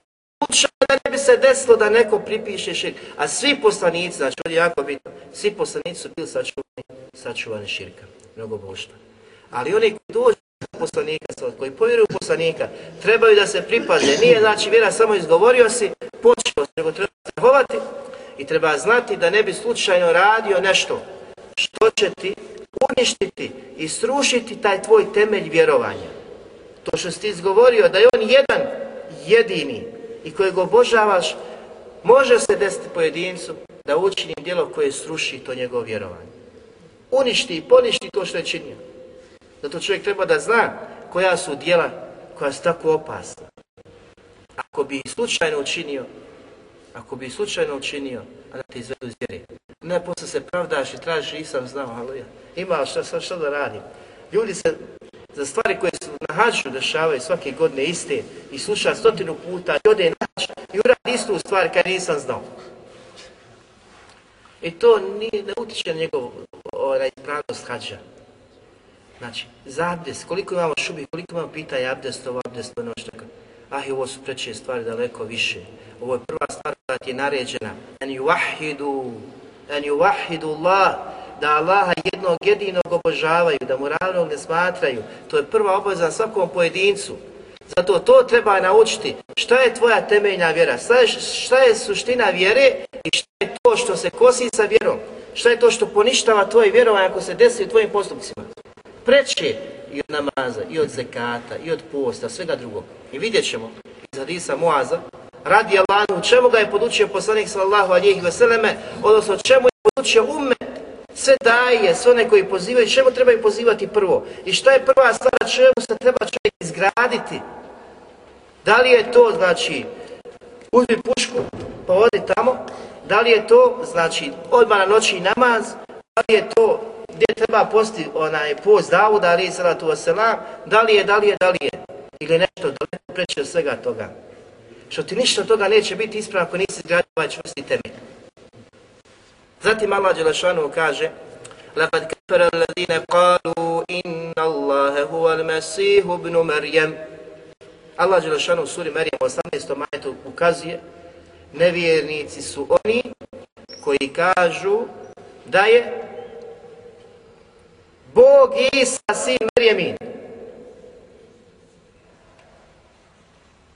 Učao da ne bi se desilo da neko pripiše širk. A svi poslanici, znači ovdje jako bitno, svi poslanici su bili sačuvani, sačuvani širka, mnogo božna. Ali oni koji dođu poslanika, koji povjeruju poslanika, trebaju da se pripaze. Nije znači vjera samo izgovorio si, počeo se, nego treba strahovati i treba znati da ne bi slučajno radio nešto što će ti uništiti i srušiti taj tvoj temelj vjerovanja. To što si ti izgovorio da je on jedan, jedini i kojeg obožavaš, može se desiti pojedincu da učini djelo koje sruši to njegovo vjerovanje. Uništi i poništi to što je činio. Zato čovjek treba da zna koja su djela koja su tako opasna. Ako bi slučajno učinio, ako bi slučajno učinio, a da te izvedu iz vjeri. Ne, posle se pravdaš i tražiš, nisam znao, haluja. Ima šta, šta, šta da radim. Ljudi se za stvari koje su na hađu dešavaju svake godine iste i sluša stotinu puta i ode na hađ i uradi istu stvar kada nisam znao. I to nije, ne utiče na njegov onaj, pravnost hađa. Znači, za abdest, koliko imamo šubi, koliko imamo pitanja abdest, ovo abdest, ono što Ah, i ovo su preče stvari daleko više. Ovo je prva stvar koja ti je naređena. En yuwahidu, en yuwahidu Allah, da Allaha jednog jedinog obožavaju, da mu ravnog ne smatraju. To je prva obaveza svakom pojedincu. Zato to treba naučiti. Šta je tvoja temeljna vjera? Šta je, šta je suština vjere i šta je to što se kosi sa vjerom? Šta je to što poništava tvoje vjerovanje ako se desi u tvojim postupcima? Preče i od namaza, i od zekata, i od posta, svega drugog. I vidjet ćemo iz hadisa Moaza, radi Allahu, čemu ga je podučio poslanik sallallahu alihi vseleme, odnosno čemu je podučio umet, sve daje, sve one koji pozivaju, čemu trebaju pozivati prvo? I šta je prva stvar, čemu se treba čovjek izgraditi? Da li je to, znači, uzmi pušku, pa odi tamo, da li je to, znači, odmah na noći namaz, da li je to gdje treba posti onaj post Davuda, ali salatu wasalam, da li je, da li je, da li je, ili nešto daleko preče od svega toga Što ti ništa toga neće biti ispravno ako nisi izgradio ovaj čvrsti temelj. Zatim Allah Đelešanu kaže لَقَدْ كَفَرَ الَّذِينَ قَالُوا إِنَّ اللَّهَ هُوَ الْمَسِيهُ بْنُ مَرْيَمْ Allah Đelešanu u suri Marijam 18. majetu ukazuje nevjernici su oni koji kažu da je Bog Isa, sin Marijemin.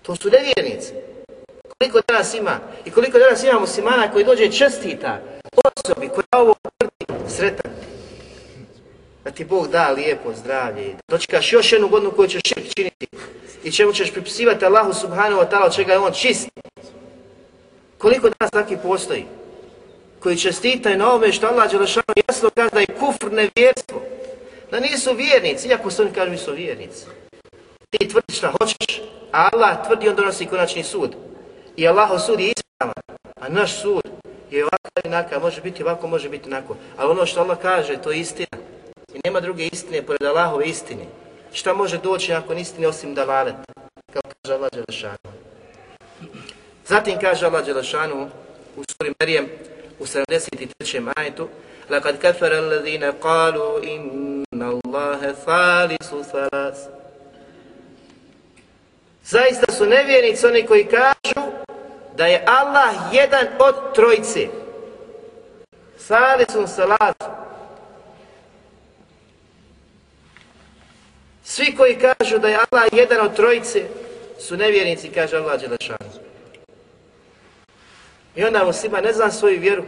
To su nevjernici. Koliko danas ima i koliko danas ima muslimana koji dođe čestita osobi koja ovo tvrdi sretan Da ti Bog da lijepo zdravlje i dočekaš još jednu godinu koju ćeš činiti i čemu ćeš pripisivati Allahu subhanahu wa ta'ala od čega je on čist. Koliko danas takvi postoji koji čestitaju na ovome što Allah Đelešanu jasno kaže da je kufr nevjerstvo da nisu vjernici, iako se oni kažu mi su vjernici Ti tvrdi šta hoćeš, a Allah tvrdi on donosi konačni sud. I Allah sud je ispravan, a naš sud je ovakav i nakav, može biti ovako, može biti onako. Ali ono što Allah kaže, to je istina. I nema druge istine pored Allahove istine. Šta može doći nakon istine osim da valet, kao kaže Allah Đelešanu. Zatim kaže Allah Đelešanu u suri Merijem u 73. ajetu لقد كفر الذين قالوا إن الله ثالث ثلاث Zaista su nevjernici oni koji kažu da je Allah jedan od trojice. Salisun salatu. Svi koji kažu da je Allah jedan od trojice su nevjernici, kaže Allah Đelešanu. I onda muslima ne zna svoju vjeru,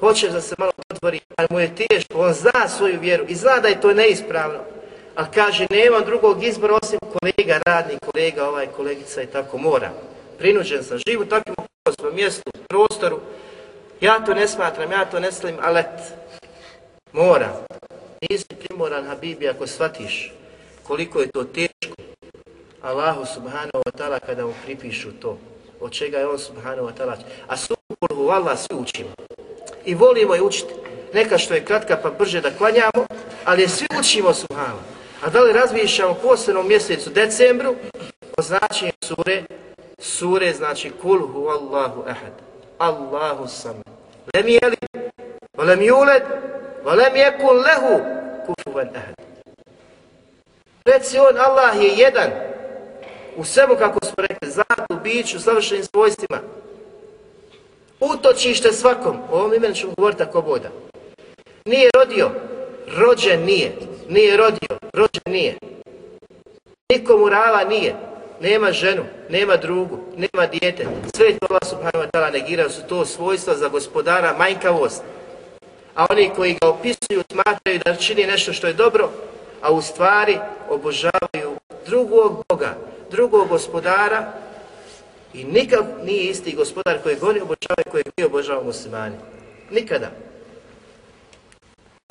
hoće da se malo otvori, ali mu je teško, on zna svoju vjeru i zna da je to neispravno. A kaže, nemam drugog izbora osim kolega, radni kolega, ovaj kolegica i tako mora. Prinuđen sam, živu takvom okolostom mjestu, prostoru. Ja to ne smatram, ja to ne slim, ali mora. Nisi primoran, Habibi, ako shvatiš koliko je to teško. Allahu subhanahu wa ta'ala kada mu pripišu to. Od čega je on subhanahu wa ta'ala. A sukulhu Allah svi učimo i volimo je učiti. Neka što je kratka pa brže da klanjamo, ali je svi učimo subhanahu A da li razmišljamo u mjesecu, decembru, o značenju sure, sure znači kul hu Allahu ahad, Allahu sam. Lem jelid, volem juled, volem jekun lehu, kufuvan ahad. Reci on, Allah je jedan, u svemu kako smo rekli, zatu, biću, savršenim svojstvima. Utočište svakom, o ovom imenu ćemo govoriti ako boda. Nije rodio, rođen nije. Nije rodio, rođen nije. Niko rava nije. Nema ženu, nema drugu, nema dijete. Sve to Allah subhanahu wa ta'ala negira su to svojstva za gospodara manjkavost. A oni koji ga opisuju smatraju da čini nešto što je dobro, a u stvari obožavaju drugog Boga, drugog gospodara i nikad nije isti gospodar koji oni obožavaju koji mi obožavamo muslimani. Nikada.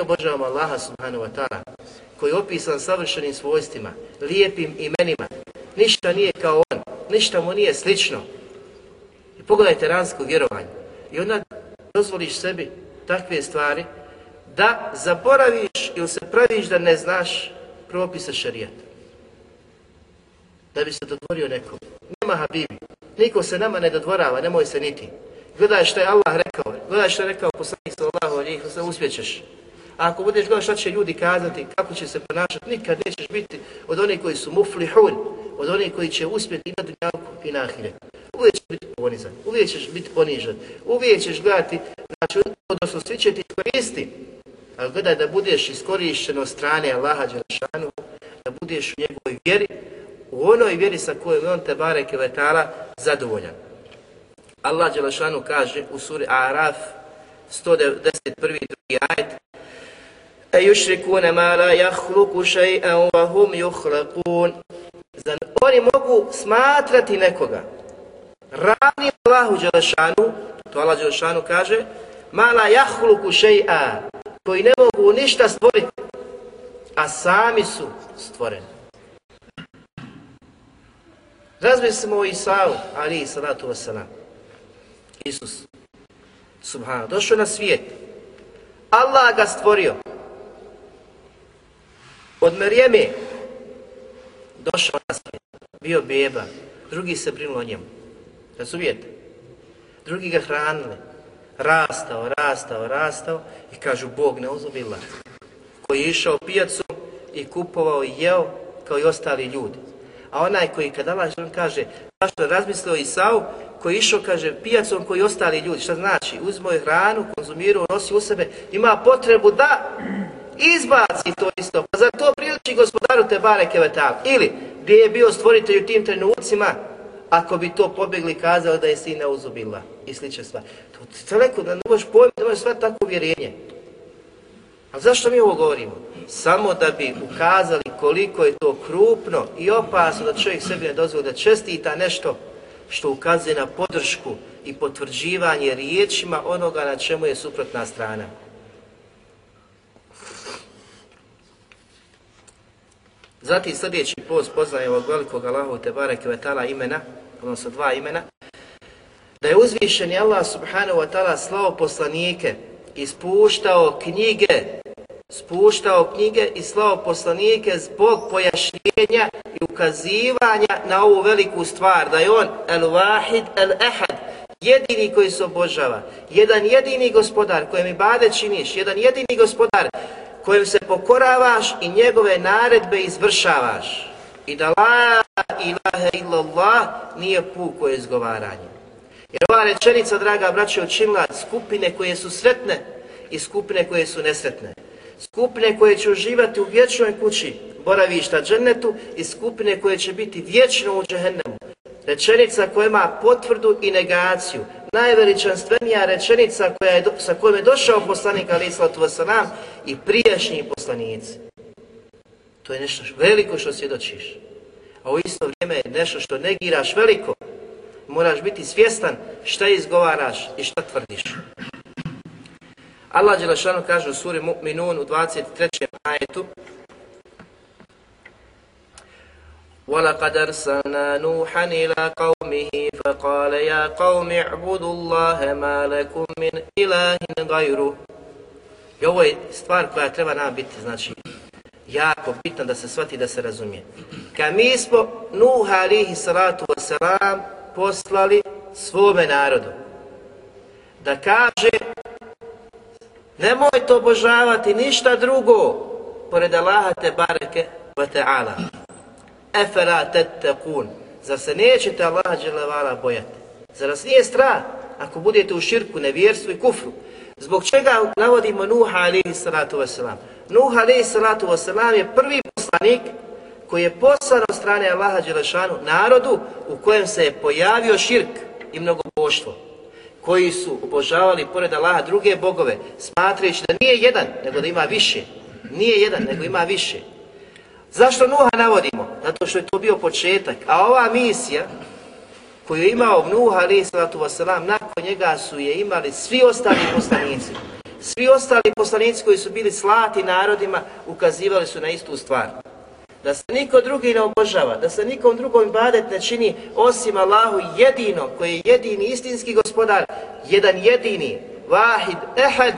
Obožavamo Allaha subhanahu wa ta'ala koji je opisan savršenim svojstvima, lijepim imenima. Ništa nije kao on, ništa mu nije slično. I pogledajte ransko vjerovanje. I onda dozvoliš sebi takve stvari da zaboraviš ili se praviš da ne znaš propisa šarijata. Da bi se dodvorio nekom. Nema habibi. Niko se nama ne dodvorava, nemoj se niti. Gledaj što je Allah rekao, gledaj što je rekao poslanik sallahu alijih, da se uspjećeš. A ako budeš gledao šta će ljudi kazati, kako će se ponašati, nikad nećeš biti od onih koji su muflihun, od onih koji će uspjeti i na dunjavku i na ahire. Uvijek ćeš biti ponizan, uvijek ćeš biti ponižan, uvijek ćeš gledati, znači, odnosno svi će ti koristi, ali gledaj da budeš iskorišćen od strane Allaha Đelešanu, da budeš u njegovoj vjeri, u onoj vjeri sa kojom on te bareke vetala zadovoljan. Allah Đelešanu kaže u suri Araf 191. drugi ajet E yušrikune ma la yakhluqu shay'an wa hum yuhlakun Zar oni mogu smatrati nekoga ravnim Allahu Đelešanu, to Allah Đelešanu kaže, ma la jahluku še'an koji ne mogu ništa stvoriti, a sami su stvoreni. Razmislimo o Isau, ali i salatu wasalam. Isus, subhano, došao na svijet. Allah ga stvorio. Od Marijeme došao na svijet. Bio beba. Drugi se brinuo o njemu. Razumijete? Drugi ga hranili. Rastao, rastao, rastao i kažu Bog ne uzubila. Koji je išao pijacu i kupovao i jeo kao i ostali ljudi. A onaj koji kada Allah on kaže, zašto razmislio Isau, koji je išao, kaže, pijacom koji ostali ljudi, šta znači? Uzmo je hranu, konzumirao, nosi u sebe, ima potrebu da izbaci to isto. Pa za to priliči gospodaru te bare vetal. Ili, gdje je bio stvoritelj u tim trenucima, ako bi to pobjegli kazao da je sina uzubila i slične stvari. To je daleko da ne možeš pojmiti, da možeš sve tako uvjerenje. A zašto mi ovo govorimo? Samo da bi ukazali koliko je to krupno i opasno da čovjek sebi ne dozvoli da čestita nešto što ukazuje na podršku i potvrđivanje riječima onoga na čemu je suprotna strana. Zatim sljedeći post poznaje ovog velikog Allahu Tebare Kvetala imena, odnosno dva imena, da je uzvišeni Allah subhanahu wa ta'ala slao poslanike, ispuštao knjige, spuštao knjige i slao poslanike zbog pojašnjenja i ukazivanja na ovu veliku stvar, da je on el-wahid el-ehad, jedini koji se obožava, jedan jedini gospodar kojem i bade činiš, jedan jedini gospodar kojem se pokoravaš i njegove naredbe izvršavaš. I da la ilaha illallah nije puko izgovaranje. Jer ova rečenica, draga braće, učinila skupine koje su sretne i skupine koje su nesretne. Skupine koje će uživati u vječnoj kući boravišta džennetu i skupine koje će biti vječno u džehennemu. Rečenica koja ima potvrdu i negaciju. Najveličanstvenija rečenica koja je do, sa kojom je došao poslanik Ali Islatu Vasanam i prijašnji poslanici. To je nešto veliko što svjedočiš. A u isto vrijeme je nešto što negiraš veliko. Moraš biti svjestan šta izgovaraš i šta tvrdiš. Allah Đelešanu kaže u suri Mu'minun u 23. ajetu وَلَقَدْ أَرْسَلْنَا نُوحًا إِلَى قَوْمِهِ فَقَالَ يَا قَوْمِ اعْبُدُوا اللَّهَ مَا لَكُمْ مِنْ إِلَهٍ غَيْرُهُ I ovo je stvar koja treba nam biti, znači, jako bitno da se shvati da se razumije. Kad mi smo Nuh alihi salatu wasalam poslali svome narodu da kaže nemojte obožavati ništa drugo pored Allaha te bareke wa ta'ala. Efera tettekun. Zar se nećete Allaha dželevala bojati? Zar vas nije strah ako budete u širku, nevjerstvu i kufru? Zbog čega navodimo Nuha alaihi salatu wasalam? Nuh alaihi salatu wasalam je prvi poslanik koji je poslan od strane Allaha Đelešanu narodu u kojem se je pojavio širk i mnogoboštvo koji su obožavali pored Allaha druge bogove, smatrajući da nije jedan, nego da ima više. Nije jedan, nego ima više. Zašto Nuha navodimo? Zato što je to bio početak. A ova misija koju je imao Nuh alaih salatu wasalam, nakon njega su je imali svi ostali poslanici. Svi ostali poslanici koji su bili slati narodima ukazivali su na istu stvar. Da se niko drugi ne obožava, da se nikom drugom ibadet ne čini osim Allahu jedino, koji je jedini istinski gospodar, jedan jedini, vahid, ehad,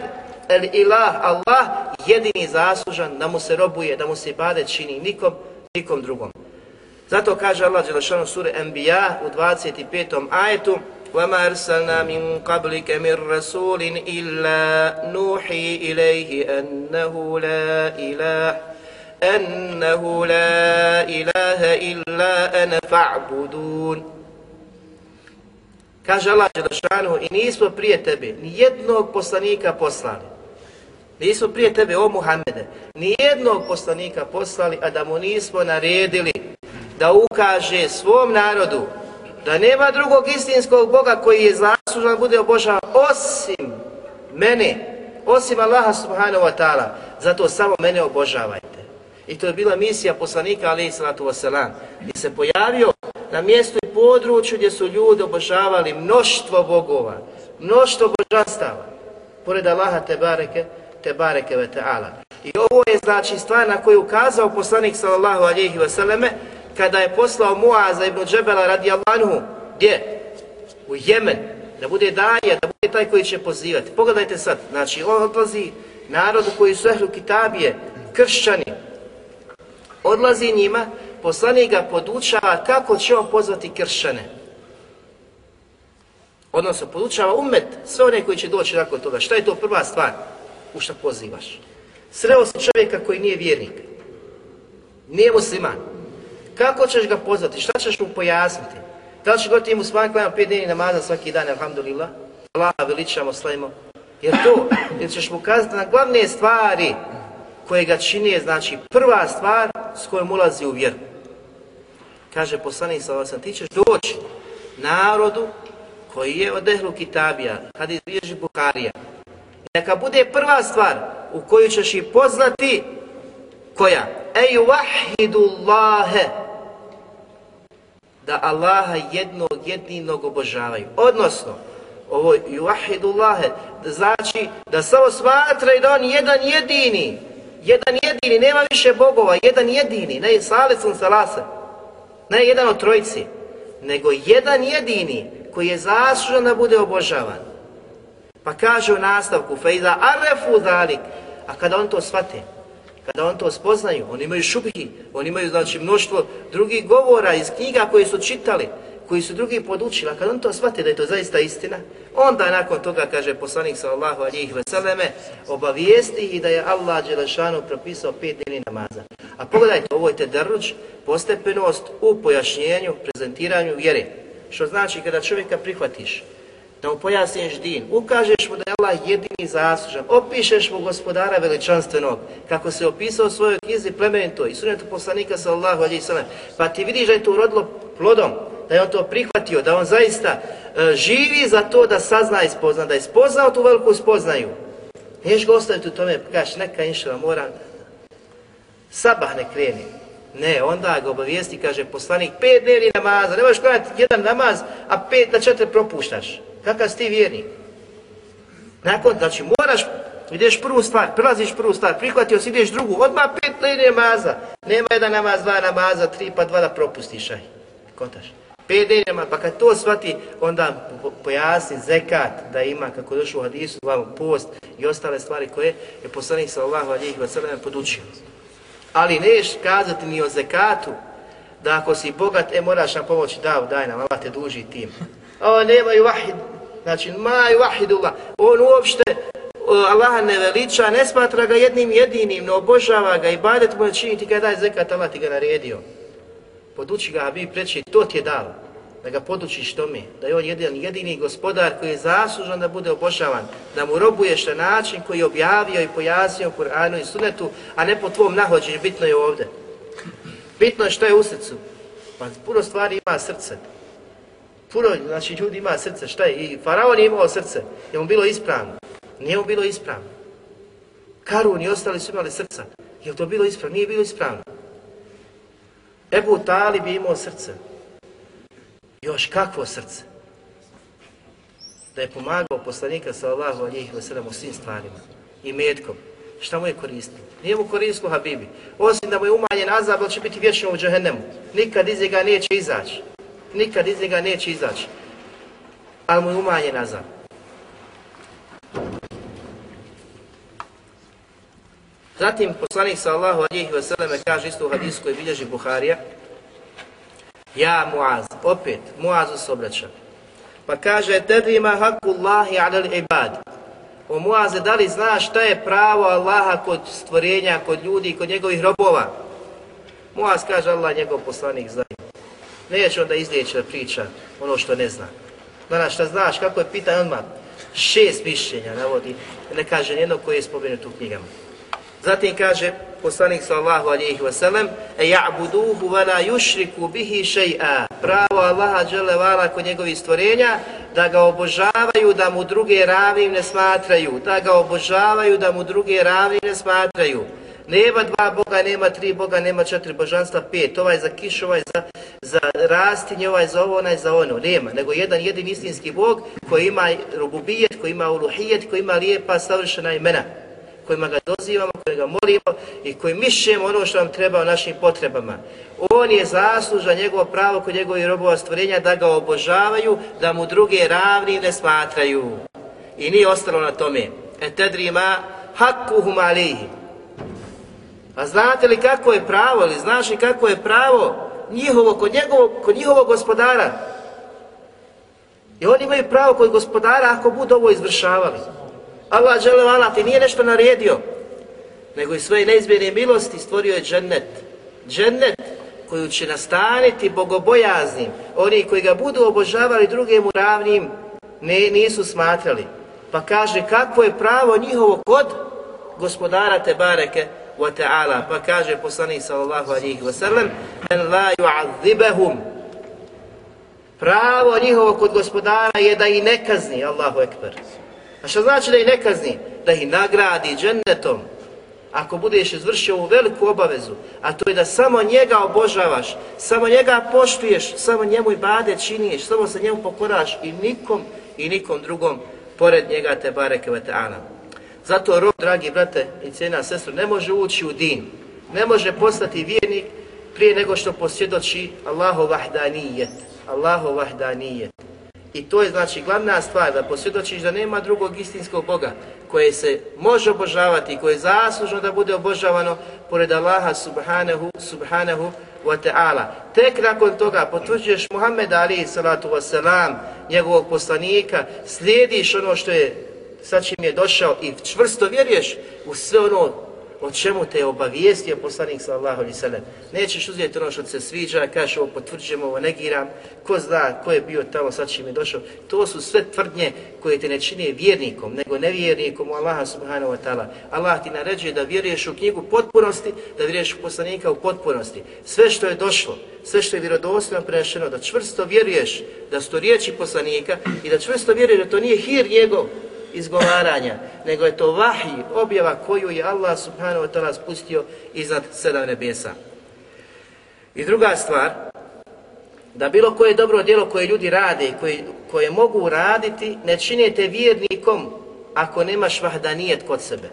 el ilah, Allah, jedini zaslužan da mu se robuje, da mu se ibadet čini nikom, nikom drugom. Zato kaže Allah Đelešanu sure Anbiya u 25. ajetu وَمَا أَرْسَلْنَا مِنْ قَبْلِكَ مِنْ رَسُولٍ إِلَّا نُوحِي إِلَيْهِ أَنَّهُ لَا إِلَهَ أَنَّهُ لَا إِلَهَ إِلَّا أَنَا فَاعْبُدُونَ Kaže Allah Đelešanu i nismo prije tebe ni jednog poslanika poslali. Nismo prije tebe, o Muhammede, ni jednog poslanika poslali, a da mu nismo naredili da ukaže svom narodu da nema drugog istinskog Boga koji je zaslužan bude obožavan osim mene, osim Allaha subhanahu wa ta'ala. Zato samo mene obožavajte. I to je bila misija poslanika alaihi salatu wasalam. Gdje se pojavio na mjestu i području gdje su ljudi obožavali mnoštvo bogova, mnoštvo božanstava. Pored Allaha te bareke, te bareke ve ta'ala. I ovo je znači stvar na koju ukazao poslanik sallallahu alaihi selleme kada je poslao Muaza ibn Džebela radijallahu anhu, gdje? U Jemen, da bude daje, da bude taj koji će pozivati. Pogledajte sad, znači on odlazi narodu koji su ehlu kitabije, kršćani, odlazi njima, poslanik ga podučava kako će on pozvati kršćane. Odnosno, podučava umet, sve one koji će doći nakon toga. Šta je to prva stvar u što pozivaš? Sreo si čovjeka koji nije vjernik, nije musliman, Kako ćeš ga pozvati? Šta ćeš mu pojasniti? Da li će goti mu smanj klanjamo pet dnevni namaza svaki dan, alhamdulillah? Allaha veličamo, slavimo. Jer to, jer ćeš mu kazati na glavne stvari koje ga čini, znači prva stvar s kojom ulazi u vjeru. Kaže poslanik sa sam, ti ćeš doći narodu koji je od ehlu kitabija, kada izbježi Buharija. Neka bude prva stvar u koju ćeš i poznati koja? Ej vahidu Allahe, da Allaha jednog jedinog obožavaju. Odnosno, ovo juahidullahe, Allahe znači da samo smatraju da on jedan jedini, jedan jedini, nema više bogova, jedan jedini, ne salicom salasa, ne jedan od trojici, nego jedan jedini koji je zaslužan da bude obožavan. Pa kaže u nastavku, fejza arefu zalik, a kada on to shvate, kada on to spoznaju, oni imaju šubhi, oni imaju znači mnoštvo drugih govora iz knjiga koje su čitali, koji su drugi podučili, a kada on to shvate da je to zaista istina, onda nakon toga, kaže poslanik sallallahu alihi veseleme, obavijesti i da je Allah Đelešanu propisao pet dnevni namaza. A pogledajte, ovo je te postepenost u pojašnjenju, prezentiranju vjere. Što znači kada čovjeka prihvatiš, da mu pojasniš din, ukažeš mu da je Allah jedini zaslužan, opišeš mu gospodara veličanstvenog, kako se opisao u svojoj knjizi plemenito i sunetu poslanika sallallahu alaihi sallam, pa ti vidiš da je to urodilo plodom, da je on to prihvatio, da on zaista e, živi za to da sazna i spozna, da je spoznao tu veliku spoznaju. Niješ ga ostaviti u tome, pa kaš, neka inšava, mora, sabah ne kreni. Ne, onda ga obavijesti, kaže poslanik, pet dnevni namaza, ne možeš klanjati jedan namaz, a pet na četiri propuštaš. Kakav si ti vjernik? Nakon, znači moraš, ideš prvu stvar, prelaziš prvu stvar, prihvatio si, ideš drugu, odmah pet linije namaza. Nema jedan namaz, dva namaza, tri pa dva da propustiš, aj. Kontaš. Pet linije pa kad to shvati, onda pojasni zekat da ima, kako došlo u hadisu, vam post i ostale stvari koje je poslanik sallallahu alihi wa sallam podučio. Ali neš kazati ni o zekatu, da ako si bogat, e moraš nam pomoći, da, daj nam, Allah te duži tim. O, nemaju vahid, znači, maju vahidullah. On uopšte Allaha ne veliča, ne smatra ga jednim jedinim, ne obožava ga i badet mu čini, ti kada daj zekat, Allah ti ga naredio. Poduči ga, bi preći, to ti je dao. Da ga podučiš tome, da je on jedan jedini gospodar koji je zaslužan da bude obožavan, da mu robuješ na način koji je objavio i pojasnio u Kur'anu i Sunnetu, a ne po tvom nahođenju, bitno je ovde. Bitno je što je u srcu. Pa puno stvari ima srce. Puno, znači ljudi ima srce, šta je? I faraon je imao srce, je mu bilo ispravno. Nije mu bilo ispravno. Karun i ostali su imali srca. Je to bilo ispravno? Nije bilo ispravno. Ebu Talib je imao srce. Još kakvo srce? Da je pomagao poslanika sallahu alihi wa u svim stvarima. I metkom. Šta mu je koristilo? Nije mu koristilo Habibi. Osim da mu je umanjen azab, ali će biti vječno u džahennemu. Nikad iz njega neće izaći. Nikad iz njega neće izaći. Ali mu je umanjen azab. Zatim poslanik sallahu alihi vseleme kaže isto u hadisu koji bilježi Buharija Ja Muaz, opet Muazu se obraća. Pa kaže tedrima hakullahi alal ibad. O Muaze, da li znaš šta je pravo Allaha kod stvorenja, kod ljudi, kod njegovih robova? Muaz kaže Allah njegov poslanik zna. Neće onda izlijeći da priča ono što ne zna. Znaš šta znaš, kako je pitan odmah? Šest mišljenja navodi, ne kaže nijedno koje je spomenuto u knjigama. Zatim kaže poslanik sallallahu alejhi ve sellem: "E ya'buduhu wa la yushriku bihi shay'a." Pravo Allaha dželle vala kod njegovih stvorenja da ga obožavaju, da mu druge ravnim ne smatraju, da ga obožavaju, da mu druge ravnim ne smatraju. Nema dva Boga, nema tri Boga, nema četiri božanstva, pet. Ovaj za kišu, ovaj za, za rastinje, ovaj za ovo, onaj za ono. Nema, nego jedan jedin istinski Bog koji ima rububijet, koji ima uluhijet, koji ima lijepa, savršena imena kojima ga dozivamo, kojima ga molimo i koji mišljemo ono što nam treba u našim potrebama. On je zaslužan njegovo pravo kod njegovih robova stvorenja da ga obožavaju, da mu druge ravni ne smatraju. I nije ostalo na tome. E tedrima hakuhum alihi. A znate li kako je pravo, ili znaš li kako je pravo njihovo, kod, njegovog, kod njihovog gospodara? I oni imaju pravo kod gospodara ako budu ovo izvršavali. Allah dželevala ti nije nešto naredio, nego i svoje neizmjene milosti stvorio je džennet. Džennet koju će nastaniti bogobojaznim. Oni koji ga budu obožavali drugim ravnim ne, nisu smatrali. Pa kaže kako je pravo njihovo kod gospodara te bareke wa ta'ala. Pa kaže poslanik sallallahu alihi wa sallam en la ju'adzibahum Pravo njihovo kod gospodara je da i ne kazni, Allahu ekber. A što znači da ih ne kazni? Da ih nagradi džennetom. Ako budeš izvršio ovu veliku obavezu, a to je da samo njega obožavaš, samo njega poštuješ, samo njemu i bade činiš, samo se njemu pokoraš i nikom i nikom drugom pored njega te bareke ve ta'ala. Zato rob, dragi brate i cijena sestru, ne može ući u din, ne može postati vjernik prije nego što posvjedoči Allahu vahdanijet. Allahu vahdanijet. I to je znači glavna stvar da posvjedočiš da nema drugog istinskog Boga koje se može obožavati i koje je zaslužno da bude obožavano pored Allaha subhanahu, subhanahu wa ta'ala. Tek nakon toga potvrđuješ Muhammed Ali salatu wasalam, njegovog poslanika, slijediš ono što je sa čim je došao i čvrsto vjeruješ u sve ono o čemu te je obavijestio poslanik sallallahu alaihi sallam. Nećeš uzeti ono što se sviđa, kažeš ovo potvrđujemo, ovo negiram, ko zna ko je bio tamo, sa čim je došao. To su sve tvrdnje koje te ne čine vjernikom, nego nevjernikom u Allaha subhanahu wa ta'ala. Allah ti naređuje da vjeruješ u knjigu potpunosti, da vjeruješ u poslanika u potpunosti. Sve što je došlo, sve što je vjerodostojno prenešeno, da čvrsto vjeruješ da su to riječi poslanika i da čvrsto vjeruješ da to nije hir njegov, izgovaranja, nego je to vahij, objava koju je Allah subhanahu wa ta'ala spustio iznad sedam nebesa. I druga stvar, da bilo koje dobro djelo koje ljudi rade i koje, koje mogu raditi, ne činite vjernikom ako nemaš vahdanijet kod sebe.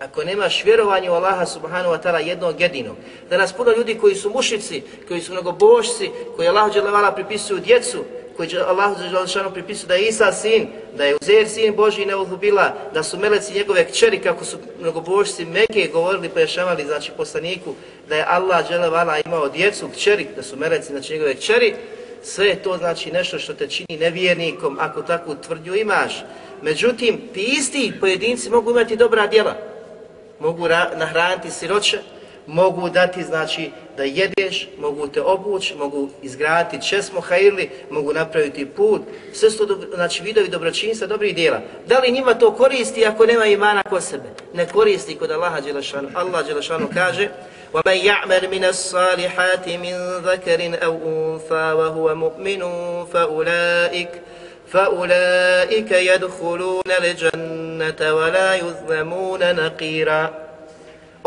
Ako nemaš vjerovanje u Allaha subhanahu wa ta'ala jednog jedinog. Danas puno ljudi koji su mušici, koji su mnogobošci, koji Allah dželevala pripisuju djecu, koji Allah Đelešanu pripisuje da je Isa sin, da je Uzer sin Boži neuzubila, da su meleci njegove kćeri, kako su mnogobožci Meke govorili, pojašavali, znači poslaniku, da je Allah Đelevala imao djecu, kćeri, da su meleci, znači njegove kćeri, sve je to znači nešto što te čini nevjernikom ako takvu tvrdnju imaš. Međutim, ti isti pojedinci mogu imati dobra djela. Mogu nahraniti siroće, mogu dati znači da jedeš, mogu te obući, mogu izgraditi česmo hajli, mogu napraviti put, sve su to znači, vidovi dobročinstva, dobrih dijela. Da li njima to koristi ako nema imana kod sebe? Ne koristi kod Allaha Đelešanu. Allah Đelešanu kaže وَمَنْ يَعْمَلْ مِنَ الصَّالِحَاتِ مِنْ ذَكَرٍ أَوْ أُنْثَى وَهُوَ مُؤْمِنٌ فَأُولَئِكَ فَأُولَئِكَ يَدْخُلُونَ الْجَنَّةَ وَلَا يُظْلَمُونَ نَقِيرًا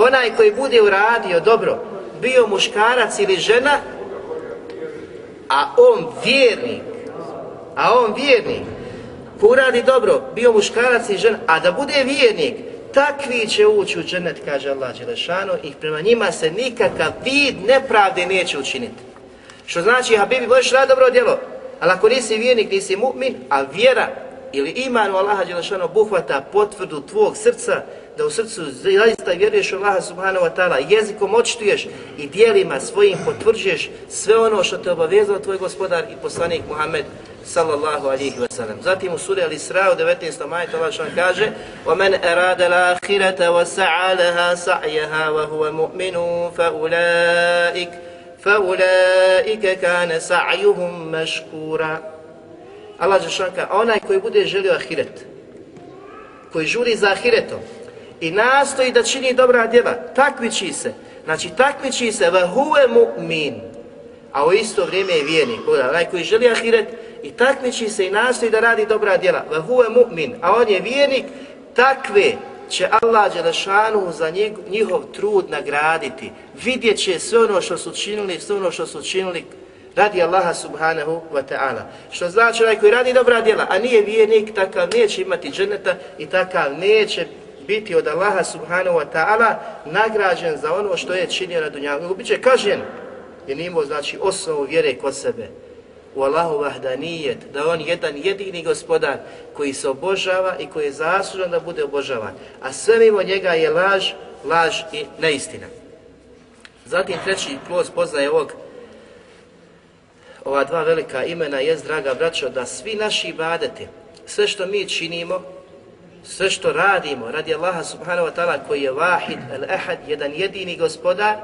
Onaj koji bude uradio dobro, bio muškarac ili žena, a on vjernik, a on vjernik, ko uradi dobro, bio muškarac i žena, a da bude vjernik, takvi će ući u džennet, kaže Allah Đelešanu, i prema njima se nikakav vid nepravde neće učiniti. Što znači, Habibi, možeš raditi dobro djelo, ali ako nisi vjernik, nisi mu'min, a vjera ili iman u Allaha Đelešanu buhvata potvrdu tvog srca, da u srcu zaista vjeruješ u Allaha subhanahu wa ta'ala, jezikom očituješ i dijelima svojim potvrđuješ sve ono što te obavezao tvoj gospodar i poslanik Muhammed sallallahu alihi wa sallam. Zatim u suri Al-Isra u 19. majetu Allah što kaže وَمَنْ أَرَادَ الْآخِرَةَ وَسَعَى لَهَا سَعْيَهَا وَهُوَ مُؤْمِنٌ فَأُولَٰئِكَ فَأُولَٰئِكَ كَانَ سَعْيُهُمْ مَشْكُورًا Allah Žešanka, onaj koji bude želio ahiret, koji žuri za ahiretom, i nastoji da čini dobra djela, takviči se. Znači takviči se ve mu'min, a u isto vrijeme je vjernik. Pogledaj, onaj koji želi ahiret i takviči se i nastoji da radi dobra djela, ve mu'min, a on je vjernik, takve će Allah Đelešanu za njihov trud nagraditi. Vidjet će sve ono što su činili, sve ono što su činili radi Allaha subhanahu wa ta'ala. Što znači onaj koji radi dobra djela, a nije vjernik, takav neće imati dženeta i takav neće biti od Allaha subhanahu wa ta'ala nagrađen za ono što je činio na dunjalu. Biće kažen jer nimo znači osnovu vjere kod sebe u Allahu vahdanijet, da on jedan jedini gospodar koji se obožava i koji je zaslužan da bude obožavan. A sve mimo njega je laž, laž i neistina. Zatim treći plus poznaje ovog ova dva velika imena je, draga braćo, da svi naši ibadeti, sve što mi činimo, sve što radimo radi Allaha subhanahu wa ta'ala koji je vahid, al-ahad, jedan jedini gospodar,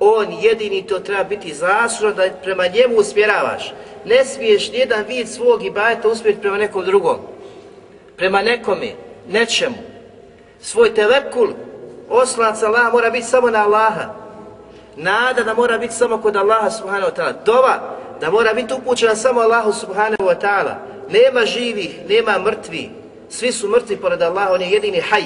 on jedini to treba biti zaslužno da prema njemu usmjeravaš. Ne smiješ nijedan vid svog ibadeta usmjeriti prema nekom drugom. Prema nekome, nečemu. Svoj tevekul, oslanca Allaha mora biti samo na Allaha. Nada da mora biti samo kod Allaha subhanahu wa ta'ala. Dova da mora biti upućena samo Allahu subhanahu wa ta'ala. Nema živih, nema mrtvih. Svi su mrtvi pored Allaha, on je jedini haj